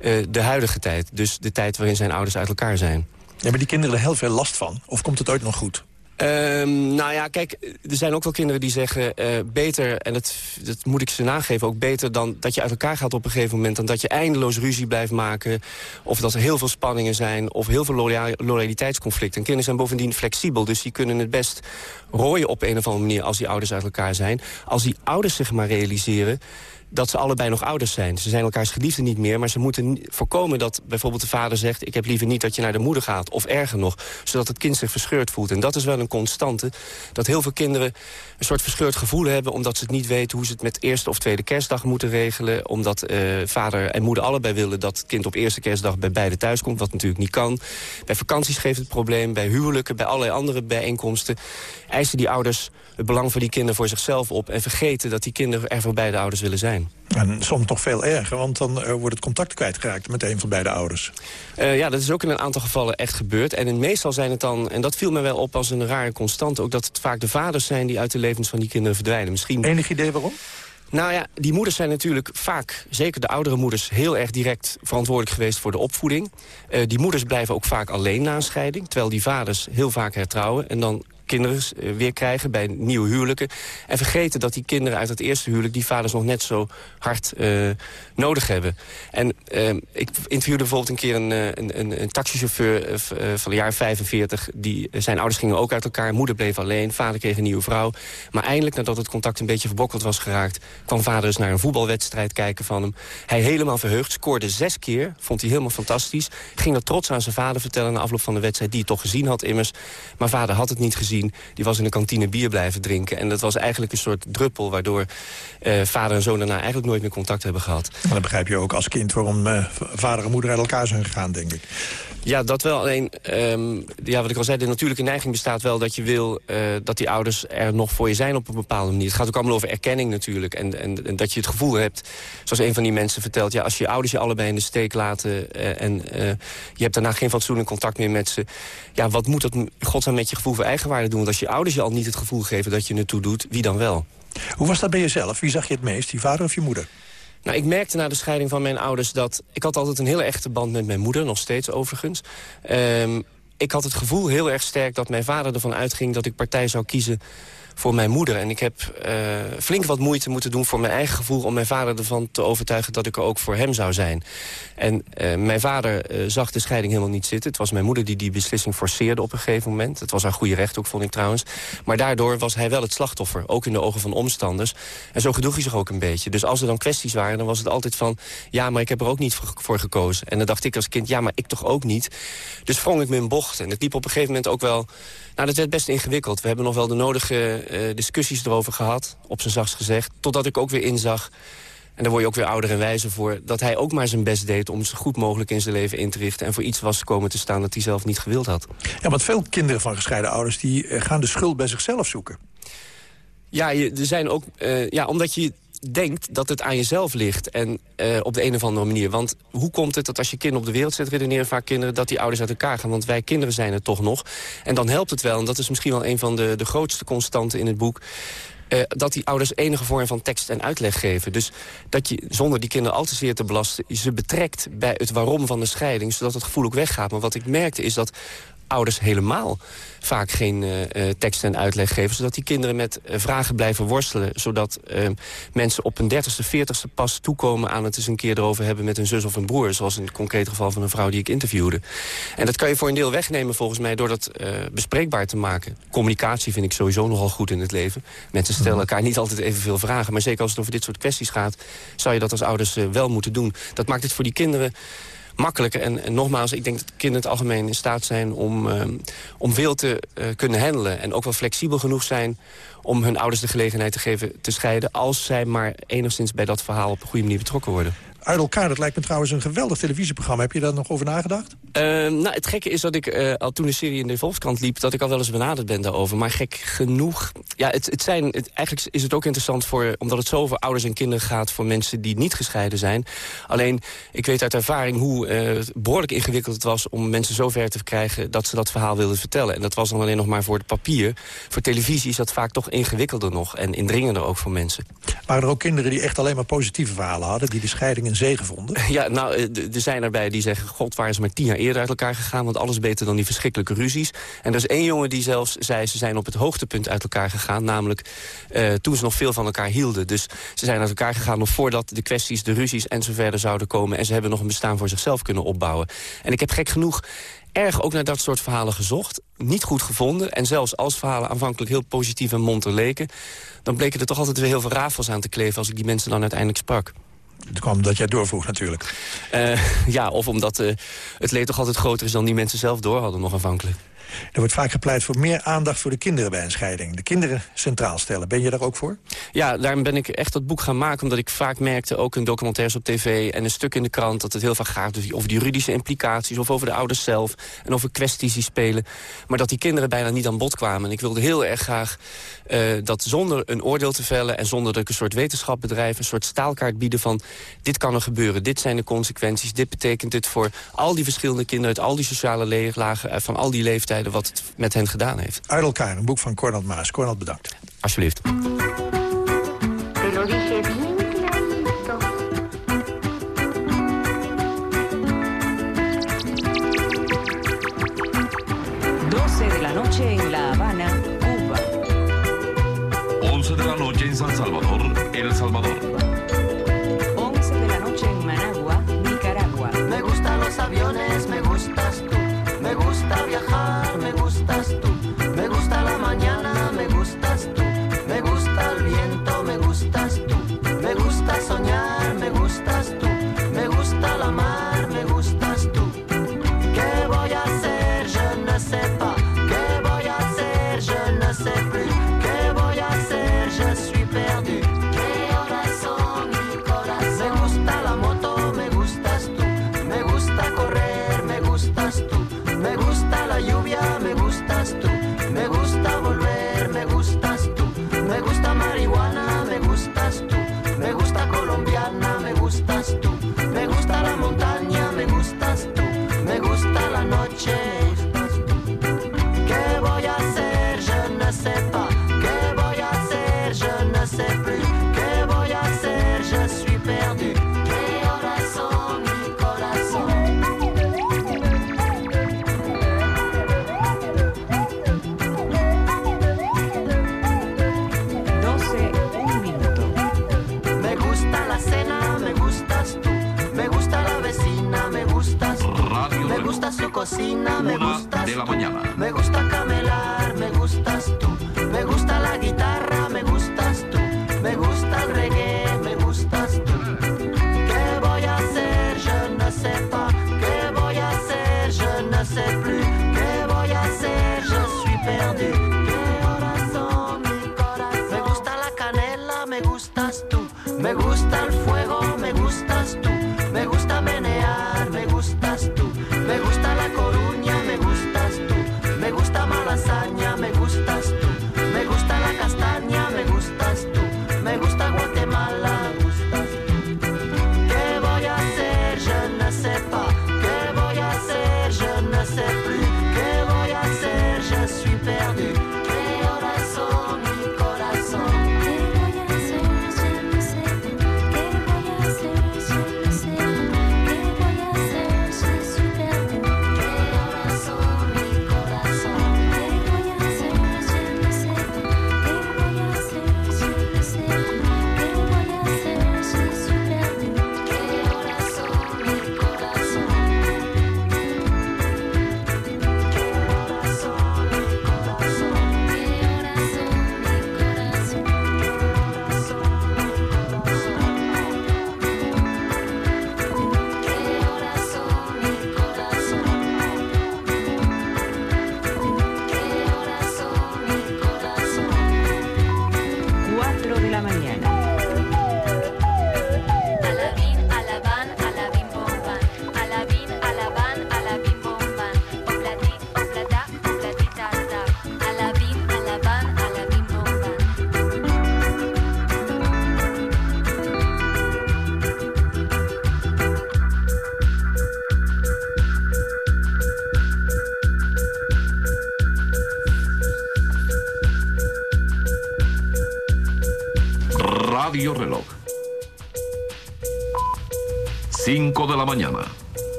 uh, de huidige tijd. Dus de tijd waarin zijn ouders uit elkaar zijn. Hebben die kinderen er heel veel last van? Of komt het ooit nog goed? Um, nou ja, kijk, er zijn ook wel kinderen die zeggen... Uh, beter, en dat, dat moet ik ze nageven, ook beter dan dat je uit elkaar gaat op een gegeven moment... dan dat je eindeloos ruzie blijft maken... of dat er heel veel spanningen zijn... of heel veel loya loyaliteitsconflicten. En kinderen zijn bovendien flexibel, dus die kunnen het best rooien op een of andere manier... als die ouders uit elkaar zijn. Als die ouders zich maar realiseren dat ze allebei nog ouders zijn. Ze zijn elkaars geliefden niet meer, maar ze moeten voorkomen dat bijvoorbeeld de vader zegt... ik heb liever niet dat je naar de moeder gaat, of erger nog... zodat het kind zich verscheurd voelt. En dat is wel een constante, dat heel veel kinderen een soort verscheurd gevoel hebben... omdat ze het niet weten hoe ze het met eerste of tweede kerstdag moeten regelen... omdat uh, vader en moeder allebei willen dat het kind op eerste kerstdag bij beide thuis komt... wat natuurlijk niet kan. Bij vakanties geeft het probleem, bij huwelijken, bij allerlei andere bijeenkomsten... eisen die ouders het belang van die kinderen voor zichzelf op... en vergeten dat die kinderen er voor beide ouders willen zijn. En soms nog veel erger, want dan eh, wordt het contact kwijtgeraakt met een van beide ouders. Eh, ja, dat is ook in een aantal gevallen echt gebeurd. En in meestal zijn het dan, en dat viel me wel op als een rare constante... ook dat het vaak de vaders zijn die uit de levens van die kinderen verdwijnen. Misschien... Enig idee waarom? Nou ja, die moeders zijn natuurlijk vaak, zeker de oudere moeders... heel erg direct verantwoordelijk geweest voor de opvoeding. Eh, die moeders blijven ook vaak alleen na een scheiding... terwijl die vaders heel vaak hertrouwen. En dan kinderen eh, weer krijgen bij nieuwe huwelijken. En vergeten dat die kinderen uit het eerste huwelijk... die vaders nog net zo hard eh, nodig hebben. En eh, ik interviewde bijvoorbeeld een keer een, eh, een, een, taxichauffeur van de jaren 45. Die, zijn ouders gingen ook uit elkaar. Moeder bleef alleen. Vader kreeg een nieuwe vrouw. Maar eindelijk, nadat het contact een beetje verbokkeld was geraakt... kwam vader eens naar een voetbalwedstrijd kijken van hem. Hij helemaal verheugd, scoorde zes keer. Vond hij helemaal fantastisch. Ging dat trots aan zijn vader vertellen na afloop van de wedstrijd... die het toch gezien had immers. Maar vader had het niet gezien. Die was in de kantine bier blijven drinken. En dat was eigenlijk een soort druppel... waardoor eh, vader en zoon daarna eigenlijk nooit meer contact hebben gehad. En dan begrijp je ook als kind waarom eh, vader en moeder uit elkaar zijn gegaan, denk ik. Ja, dat wel. Alleen, ehm, ja, wat ik al zei, de natuurlijke neiging bestaat wel... dat je wil eh, dat die ouders er nog voor je zijn op een bepaalde manier. Het gaat ook allemaal over erkenning natuurlijk. En, en, en dat je het gevoel hebt, zoals een van die mensen vertelt... ja, als je ouders je allebei in de steek laten... eh, en eh, je hebt daarna geen fatsoenlijk contact meer met ze... ja, wat moet dat in godsnaam met je gevoel voor eigenwaarde doen? Want als je ouders je al niet het gevoel geven dat je het toe doet, wie dan wel? Hoe was dat bij jezelf? Wie zag je het meest, die vader of je moeder? Nou, ik merkte na de scheiding van mijn ouders dat... Ik had altijd een hele echte band met mijn moeder, nog steeds overigens. Ehm, ik had het gevoel heel erg sterk dat mijn vader ervan uitging... dat ik partij zou kiezen voor mijn moeder. En ik heb eh, flink wat moeite moeten doen voor mijn eigen gevoel... om mijn vader ervan te overtuigen dat ik er ook voor hem zou zijn. En eh, mijn vader eh, zag de scheiding helemaal niet zitten. Het was mijn moeder die die beslissing forceerde op een gegeven moment. Het was haar goede recht ook, vond ik trouwens. Maar daardoor was hij wel het slachtoffer, ook in de ogen van omstanders. En zo gedroeg hij zich ook een beetje. Dus als er dan kwesties waren, dan was het altijd van... ja, maar ik heb er ook niet voor- gekozen. En dan dacht ik als kind, ja, maar ik toch ook niet. Dus sprong ik me in bocht. En het liep op een gegeven moment ook wel... Nou, dat werd best ingewikkeld. We hebben nog wel de nodige eh, discussies erover gehad, op zijn zachtst gezegd. Totdat ik ook weer inzag, en daar word je ook weer ouder en wijzer voor... dat hij ook maar zijn best deed om zo goed mogelijk in zijn leven in te richten... en voor iets was komen te staan dat hij zelf niet gewild had. Ja, want veel kinderen van gescheiden ouders... die eh, gaan de schuld bij zichzelf zoeken. Ja, je, er zijn ook, eh, ja, omdat je denkt dat het aan jezelf ligt. En eh, op de een of andere manier. Want hoe komt het dat als je kinderen op de wereld zet... redeneren vaak kinderen dat die ouders uit elkaar gaan? Want wij kinderen zijn het toch nog. En dan helpt het wel, en dat is misschien wel een van de, de grootste constanten in het boek... eh, dat die ouders enige vorm van tekst en uitleg geven. Dus dat je, zonder die kinderen al te zeer te belasten... ze betrekt bij het waarom van de scheiding, zodat het gevoel ook weggaat. Maar wat ik merkte is dat ouders helemaal vaak geen eh, tekst en uitleg geven... zodat die kinderen met eh, vragen blijven worstelen... zodat eh, mensen op een dertigste, veertigste pas toekomen... aan het eens een keer erover hebben met een zus of een broer... zoals in het concrete geval van een vrouw die ik interviewde. En dat kan je voor een deel wegnemen volgens mij... door dat bespreekbaar te maken. Communicatie vind ik sowieso nogal goed in het leven. Mensen stellen elkaar niet altijd evenveel vragen... maar zeker als het over dit soort kwesties gaat... zou je dat als ouders wel moeten doen. Dat maakt het voor die kinderen makkelijker. En, en nogmaals, ik denk dat kinderen in het algemeen in staat zijn... om, eh, om veel te eh, kunnen handelen. En ook wel flexibel genoeg zijn om hun ouders de gelegenheid te geven te scheiden... als zij maar enigszins bij dat verhaal op een goede manier betrokken worden. Uit elkaar, dat lijkt me trouwens een geweldig televisieprogramma. Heb je daar nog over nagedacht? Ehm, nou, het gekke is dat ik eh, al toen de serie in de Volkskrant liep... dat ik al wel eens benaderd ben daarover. Maar gek genoeg... Ja, het, het zijn, het, eigenlijk is het ook interessant voor... omdat het zo over ouders en kinderen gaat... voor mensen die niet gescheiden zijn. Alleen, ik weet uit ervaring hoe eh, behoorlijk ingewikkeld het was... om mensen zover te krijgen dat ze dat verhaal wilden vertellen. En dat was dan alleen nog maar voor het papier. Voor televisie is dat vaak toch ingewikkelder nog. En indringender ook voor mensen. Waren er ook kinderen die echt alleen maar positieve verhalen hadden... die de scheiding zegen vonden? Ja, nou, eh, er zijn erbij die zeggen... God, waren ze maar tien jaar eerder uit elkaar gegaan... want alles beter dan die verschrikkelijke ruzies. En er is één jongen die zelfs zei... ze zijn op het hoogtepunt uit elkaar gegaan. Namelijk eh, toen ze nog veel van elkaar hielden. Dus ze zijn uit elkaar gegaan nog voordat de kwesties, de ruzies... en zo verder zouden komen. En ze hebben nog een bestaan voor zichzelf kunnen opbouwen. En ik heb gek genoeg erg ook naar dat soort verhalen gezocht. Niet goed gevonden. En zelfs als verhalen aanvankelijk heel positief en monter leken... dan bleken er toch altijd weer heel veel rafels aan te kleven... als ik die mensen dan uiteindelijk sprak. Het kwam omdat jij doorvroeg natuurlijk. Eh, ja, of omdat eh, het leed toch altijd groter is dan die mensen zelf door hadden nog aanvankelijk. Er wordt vaak gepleit voor meer aandacht voor de kinderen bij een scheiding. De kinderen centraal stellen. Ben je daar ook voor? Ja, daarom ben ik echt dat boek gaan maken... omdat ik vaak merkte, ook in documentaires op tv... en een stuk in de krant, dat het heel vaak gaat dus over die juridische implicaties... of over de ouders zelf en over kwesties die spelen. Maar dat die kinderen bijna niet aan bod kwamen. En ik wilde heel erg graag uh, dat zonder een oordeel te vellen... en zonder dat ik een soort wetenschap bedrijf... een soort staalkaart bieden van dit kan er gebeuren, dit zijn de consequenties... dit betekent dit voor al die verschillende kinderen... uit al die sociale lagen, uh, van al die wat het met hen gedaan heeft. Uit elkaar, een boek van Cornald Maas. Cornald, bedankt. Alsjeblieft. En La Habana, Cuba. 11 de la noche en San Salvador, El Salvador.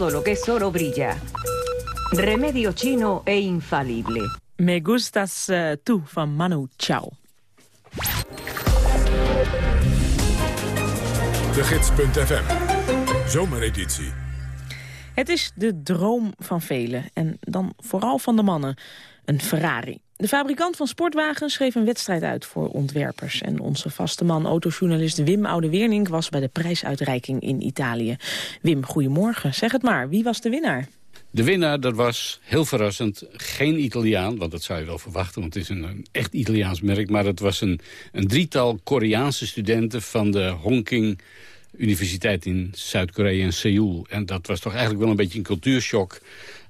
Todo lo que es oro brilla. Remedio chino e infalible. Me gustas eh, tú van Manu Chao. De Gids.fm. Zomereditie. Het is de droom van velen en dan vooral van de mannen. Een Ferrari. De fabrikant van sportwagens schreef een wedstrijd uit voor ontwerpers. En onze vaste man, autojournalist Wim Oude-Wernink... was bij de prijsuitreiking in Italië. Wim, goedemorgen. Zeg het maar, wie was de winnaar? De winnaar, dat was heel verrassend, geen Italiaan. Want dat zou je wel verwachten, want het is een, een echt Italiaans merk. Maar het was een, een drietal Koreaanse studenten van de Hongking Universiteit in Zuid-Korea en Seoul. En dat was toch eigenlijk wel een beetje een cultuurshock.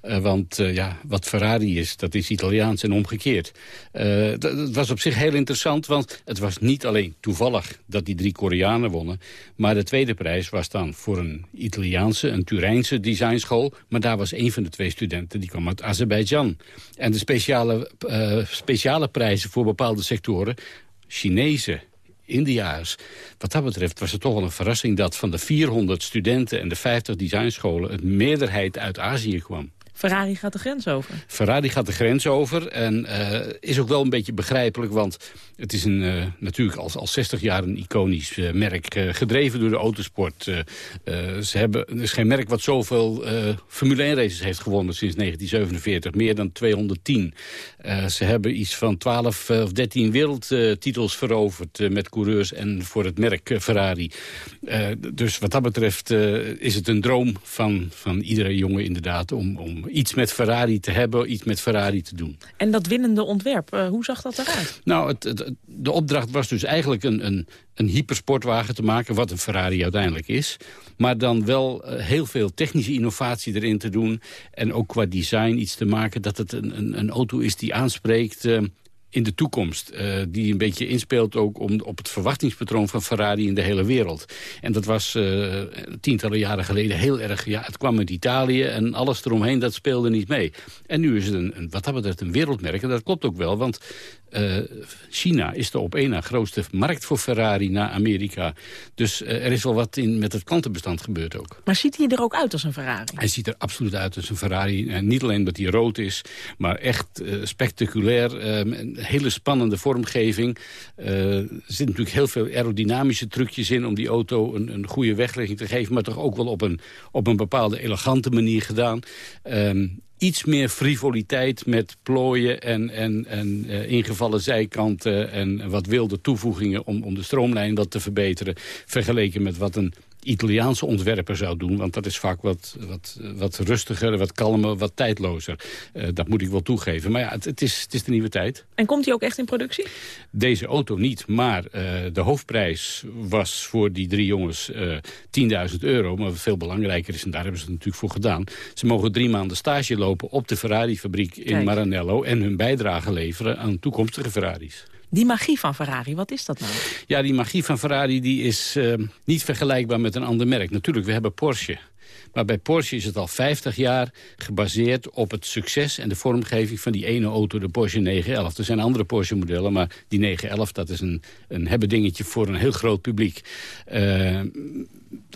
Uh, want uh, ja, wat Ferrari is, dat is Italiaans en omgekeerd. Uh, dat was op zich heel interessant, want het was niet alleen toevallig dat die drie Koreanen wonnen. Maar de tweede prijs was dan voor een Italiaanse, een Turijnse designschool. Maar daar was een van de twee studenten, die kwam uit Azerbeidzjan. En de speciale, speciale prijzen voor bepaalde sectoren, Chinese, India's. Wat dat betreft was het toch wel een verrassing dat van de 400 studenten en de 50 designscholen... het meerderheid uit Azië kwam. Ferrari gaat de grens over. Ferrari gaat de grens over en uh, is ook wel een beetje begrijpelijk... want het is een, uh, natuurlijk al, al 60 jaar een iconisch uh, merk, gedreven door de autosport. ze hebben, er is geen merk wat zoveel Formule 1 races heeft gewonnen sinds 1947, meer dan 210. Ze hebben iets van 12 of 13 wereldtitels veroverd met coureurs en voor het merk Ferrari. dus wat dat betreft is het een droom van, van iedere jongen inderdaad om, om iets met Ferrari te hebben, iets met Ferrari te doen. En dat winnende ontwerp, hoe zag dat eruit? Nou, het, het, de opdracht was dus eigenlijk een, een, een hypersportwagen te maken... wat een Ferrari uiteindelijk is. Maar dan wel uh, heel veel technische innovatie erin te doen... en ook qua design iets te maken dat het een, een, auto is die aanspreekt... Uh, in de toekomst. Uh, die een beetje inspeelt ook om, op het verwachtingspatroon van Ferrari in de hele wereld. En dat was tientallen jaren geleden heel erg... Ja, het kwam uit Italië en alles eromheen, dat speelde niet mee. En nu is het een, een, wat dat een wereldmerk. En dat klopt ook wel, want uh, China is de op één na grootste markt voor Ferrari na Amerika. Dus uh, er is wel wat in met het klantenbestand gebeurd ook. Maar ziet hij er ook uit als een Ferrari? Hij ziet er absoluut uit als een Ferrari. En niet alleen dat hij rood is, maar echt uh, spectaculair. een hele spannende vormgeving. er zitten natuurlijk heel veel aerodynamische trucjes in... om die auto een, een goede weglegging te geven... maar toch ook wel op een, op een bepaalde elegante manier gedaan. Um, iets meer frivoliteit met plooien en, en, en uh, ingevallen zijkanten... en wat wilde toevoegingen om, om de stroomlijn wat te verbeteren... vergeleken met wat een Italiaanse ontwerper zou doen. Want dat is vaak wat, wat, wat rustiger, wat kalmer, wat tijdlozer. Uh, dat moet ik wel toegeven. Maar ja, het, het, is, het is de nieuwe tijd. En komt die ook echt in productie? Deze auto niet, maar uh, de hoofdprijs was voor die drie jongens uh, 10.000 euro. Maar wat veel belangrijker is, en daar hebben ze het natuurlijk voor gedaan... ze mogen drie maanden stage lopen op de Ferrari-fabriek in. Maranello... en hun bijdrage leveren aan toekomstige Ferraris. Die magie van Ferrari, wat is dat nou? Ja, die magie van Ferrari die is uh, niet vergelijkbaar met een ander merk. Natuurlijk, we hebben Porsche. Maar bij Porsche is het al 50 jaar gebaseerd op het succes en de vormgeving van die ene auto, de Porsche 911. Er zijn andere Porsche-modellen, maar die 911 dat is een, een hebbedingetje voor een heel groot publiek. Uh,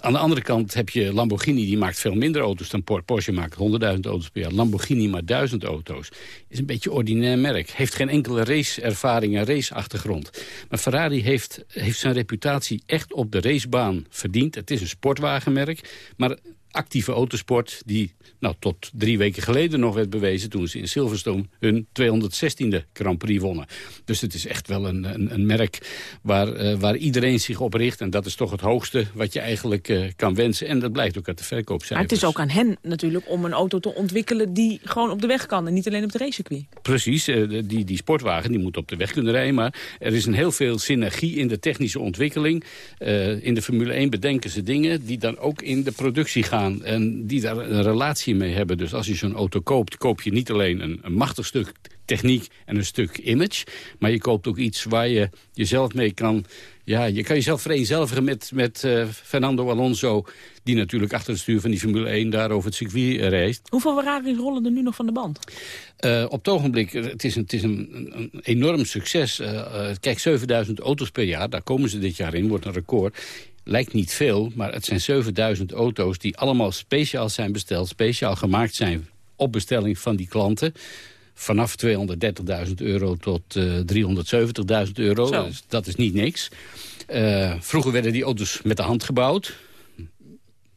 aan de andere kant heb je Lamborghini, die maakt veel minder auto's dan Porsche. Porsche maakt 100.000 auto's per jaar. Lamborghini maar 1000 auto's. Is een beetje ordinair merk. Heeft geen enkele raceervaring en raceachtergrond. Maar Ferrari heeft, heeft zijn reputatie echt op de racebaan verdiend. Het is een sportwagenmerk, maar actieve autosport... die nou, tot drie weken geleden nog werd bewezen... toen ze in Silverstone hun 216e Grand Prix wonnen. Dus het is echt wel een, een, een merk waar, uh, waar iedereen zich op richt. En dat is toch het hoogste wat je eigenlijk uh, kan wensen. En dat blijkt ook uit de verkoopcijfers. Maar het is ook aan hen natuurlijk om een auto te ontwikkelen... die gewoon op de weg kan en niet alleen op de racecircuit. Precies, uh, die, die sportwagen die moet op de weg kunnen rijden. Maar er is een heel veel synergie in de technische ontwikkeling. in de Formule 1 bedenken ze dingen die dan ook in de productie gaan. En die daar een relatie mee hebben. Dus als je zo'n auto koopt, koop je niet alleen een, een machtig stuk techniek en een stuk image. Maar je koopt ook iets waar je jezelf mee kan... Ja, je kan jezelf vereenzelvigen met, met uh, Fernando Alonso... die natuurlijk achter het stuur van die Formule 1 daar over het circuit reist. Hoeveel Ferraris rollen er nu nog van de band? Uh, op het ogenblik, het is een, het is een, een enorm succes. Uh, kijk, 7000 auto's per jaar, daar komen ze dit jaar in, wordt een record lijkt niet veel, maar het zijn 7000 auto's... die allemaal speciaal zijn besteld, speciaal gemaakt zijn... op bestelling van die klanten. Vanaf 230.000 euro tot uh, 370.000 euro. Dus dat is niet niks. Uh, vroeger werden die auto's met de hand gebouwd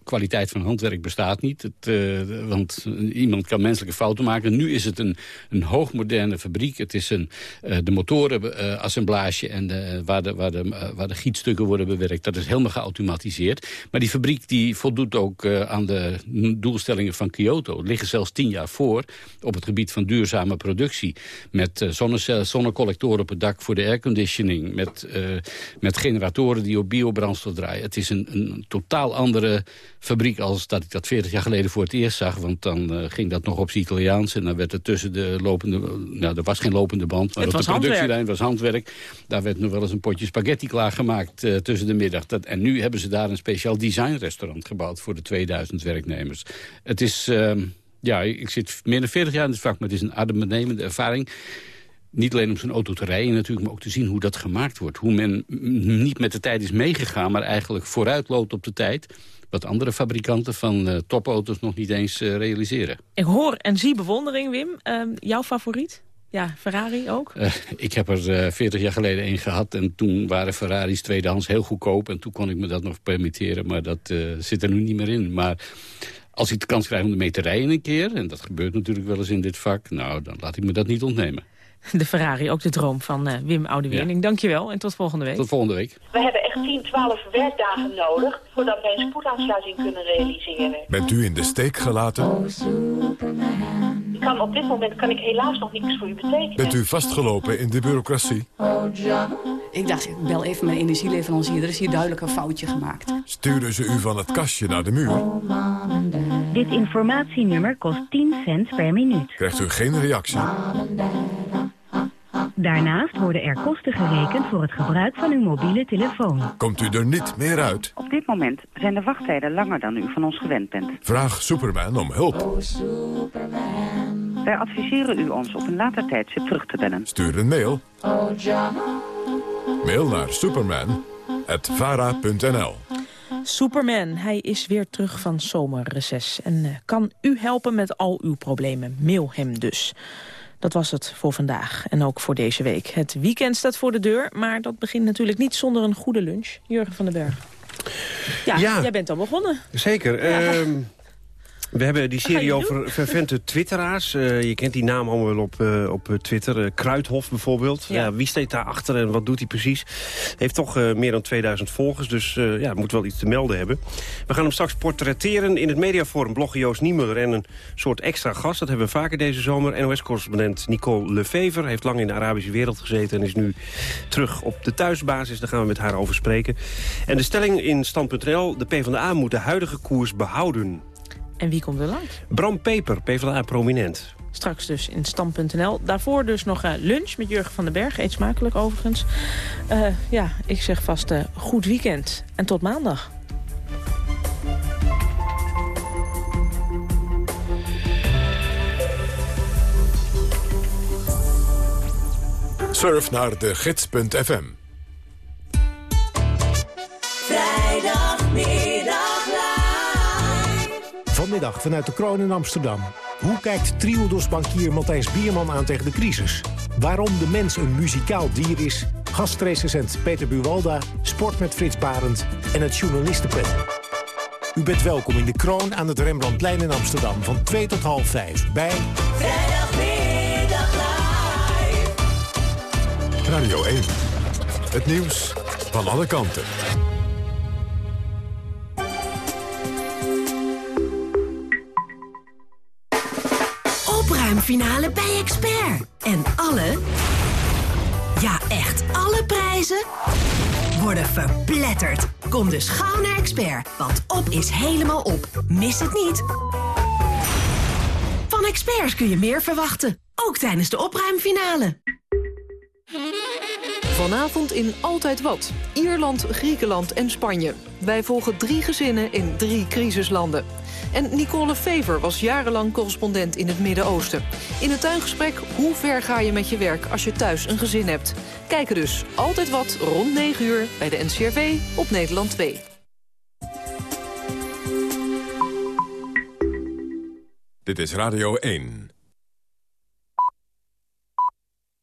kwaliteit van handwerk bestaat niet. Het, eh, want iemand kan menselijke fouten maken. Nu is het een, een hoogmoderne fabriek. Het is een, uh, de motorenassemblage en de, waar, de, waar, de, waar de gietstukken worden bewerkt. Dat is helemaal geautomatiseerd. Maar die fabriek die voldoet ook aan de doelstellingen van Kyoto. Liggen zelfs tien jaar voor op het gebied van duurzame productie. Met uh, zonnecollectoren op het dak voor de airconditioning. Met, met generatoren die op biobrandstof draaien. Het is een, een totaal andere fabriek als dat ik dat 40 jaar geleden voor het eerst zag. Want dan uh, ging dat nog op het Italiaans. En dan werd er tussen de lopende... Nou, er was geen lopende band. Maar Het op was de productielijn was handwerk. Daar werd nog wel eens een potje spaghetti klaargemaakt uh, tussen de middag. Dat, en nu hebben ze daar een speciaal designrestaurant gebouwd... voor de 2000 werknemers. Het is... Uh, ja, ik zit meer dan 40 jaar in het vak, maar het is een adembenemende ervaring. Niet alleen om zo'n auto te rijden natuurlijk, maar ook te zien hoe dat gemaakt wordt. Hoe men niet met de tijd is meegegaan, maar eigenlijk vooruit loopt op de tijd. Wat andere fabrikanten van uh, topauto's nog niet eens uh, realiseren. Ik hoor en zie bewondering, Wim. Uh, jouw favoriet? Ja, Ferrari ook? Uh, ik heb er uh, 40 jaar geleden één gehad. En toen waren Ferraris tweedehands heel goedkoop. En toen kon ik me dat nog permitteren. Maar dat uh, zit er nu niet meer in. Maar als ik de kans krijg om ermee te rijden een keer... en dat gebeurt natuurlijk wel eens in dit vak... nou, dan laat ik me dat niet ontnemen. De Ferrari, ook de droom van uh, Wim Oudewering. Ja. Dankjewel en tot volgende week. Tot volgende week. We hebben echt 10, 12 werkdagen nodig... voordat wij een spoedaansluiting kunnen realiseren. Bent u in de steek gelaten? Ik kan op dit moment kan ik helaas nog niets voor u betekenen. Bent u vastgelopen in de bureaucratie? Ik dacht, ik bel even mijn energieleverancier. Er is hier duidelijk een foutje gemaakt. Sturen ze u van het kastje naar de muur? Dit informatienummer kost 10 cent per minuut. Krijgt u geen reactie? Daarnaast worden er kosten gerekend voor het gebruik van uw mobiele telefoon. Komt u er niet meer uit? Op dit moment zijn de wachttijden langer dan u van ons gewend bent. Vraag Superman om hulp. Wij adviseren u ons op een later tijdstip terug te bellen. Stuur een mail. Mail naar superman.vara.nl Superman, hij is weer terug van zomerreces. En uh, kan u helpen met al uw problemen? Mail hem dus. Dat was het voor vandaag en ook voor deze week. Het weekend staat voor de deur, maar dat begint natuurlijk niet zonder een goede lunch. Jurgen van den Berg. Ja, ja. jij bent al begonnen. Zeker. Ja. Um, we hebben die serie over vervente twitteraars. Uh, je kent die naam allemaal wel op, uh, op Twitter. Uh, Kruidhof bijvoorbeeld. Ja. ja. wie steekt daarachter en wat doet hij precies? Heeft toch meer dan 2000 volgers, dus ja, moet wel iets te melden hebben. We gaan hem straks portretteren in het mediaforum blogger Joost Niemuller... en een soort extra gast, dat hebben we vaker deze zomer. NOS-correspondent Nicole Lefever heeft lang in de Arabische wereld gezeten... en is nu terug op de thuisbasis. Daar gaan we met haar over spreken. En de stelling in stand.nl, de PvdA moet de huidige koers behouden. En wie komt er langs? Bram Peper, PvdA-prominent. Straks dus in stand.nl. Daarvoor dus nog uh, lunch met Jurgen van den Berg. Eet smakelijk overigens. Uh, ja, ik zeg vast uh, goed weekend. En tot maandag. Surf naar de gids.fm. Vanmiddag vanuit de Kroon in Amsterdam. Hoe kijkt Triodos-bankier Matthijs Bierman aan tegen de crisis? Waarom de mens een muzikaal dier is? Gastrecensent Peter Buwalda, sport met Frits Barend en het journalistenpanel. U bent welkom in de Kroon aan het Rembrandtplein in Amsterdam... van 2 tot half 5 bij... Vrijdagmiddag live. Radio 1. Het nieuws van alle kanten. Opruimfinale bij Expert. En alle, ja echt alle prijzen worden verpletterd. Kom dus gauw naar Expert, want op is helemaal op. Mis het niet. Van Experts kun je meer verwachten, ook tijdens de opruimfinale. Vanavond in Altijd Wat. Ierland, Griekenland en Spanje. Wij volgen drie gezinnen in drie crisislanden. En Nicole Fever was jarenlang correspondent in het Midden-Oosten. In het tuingesprek hoe ver ga je met je werk als je thuis een gezin hebt. Kijken dus Altijd Wat rond 9 uur bij de NCRV op Nederland 2. Dit is Radio 1.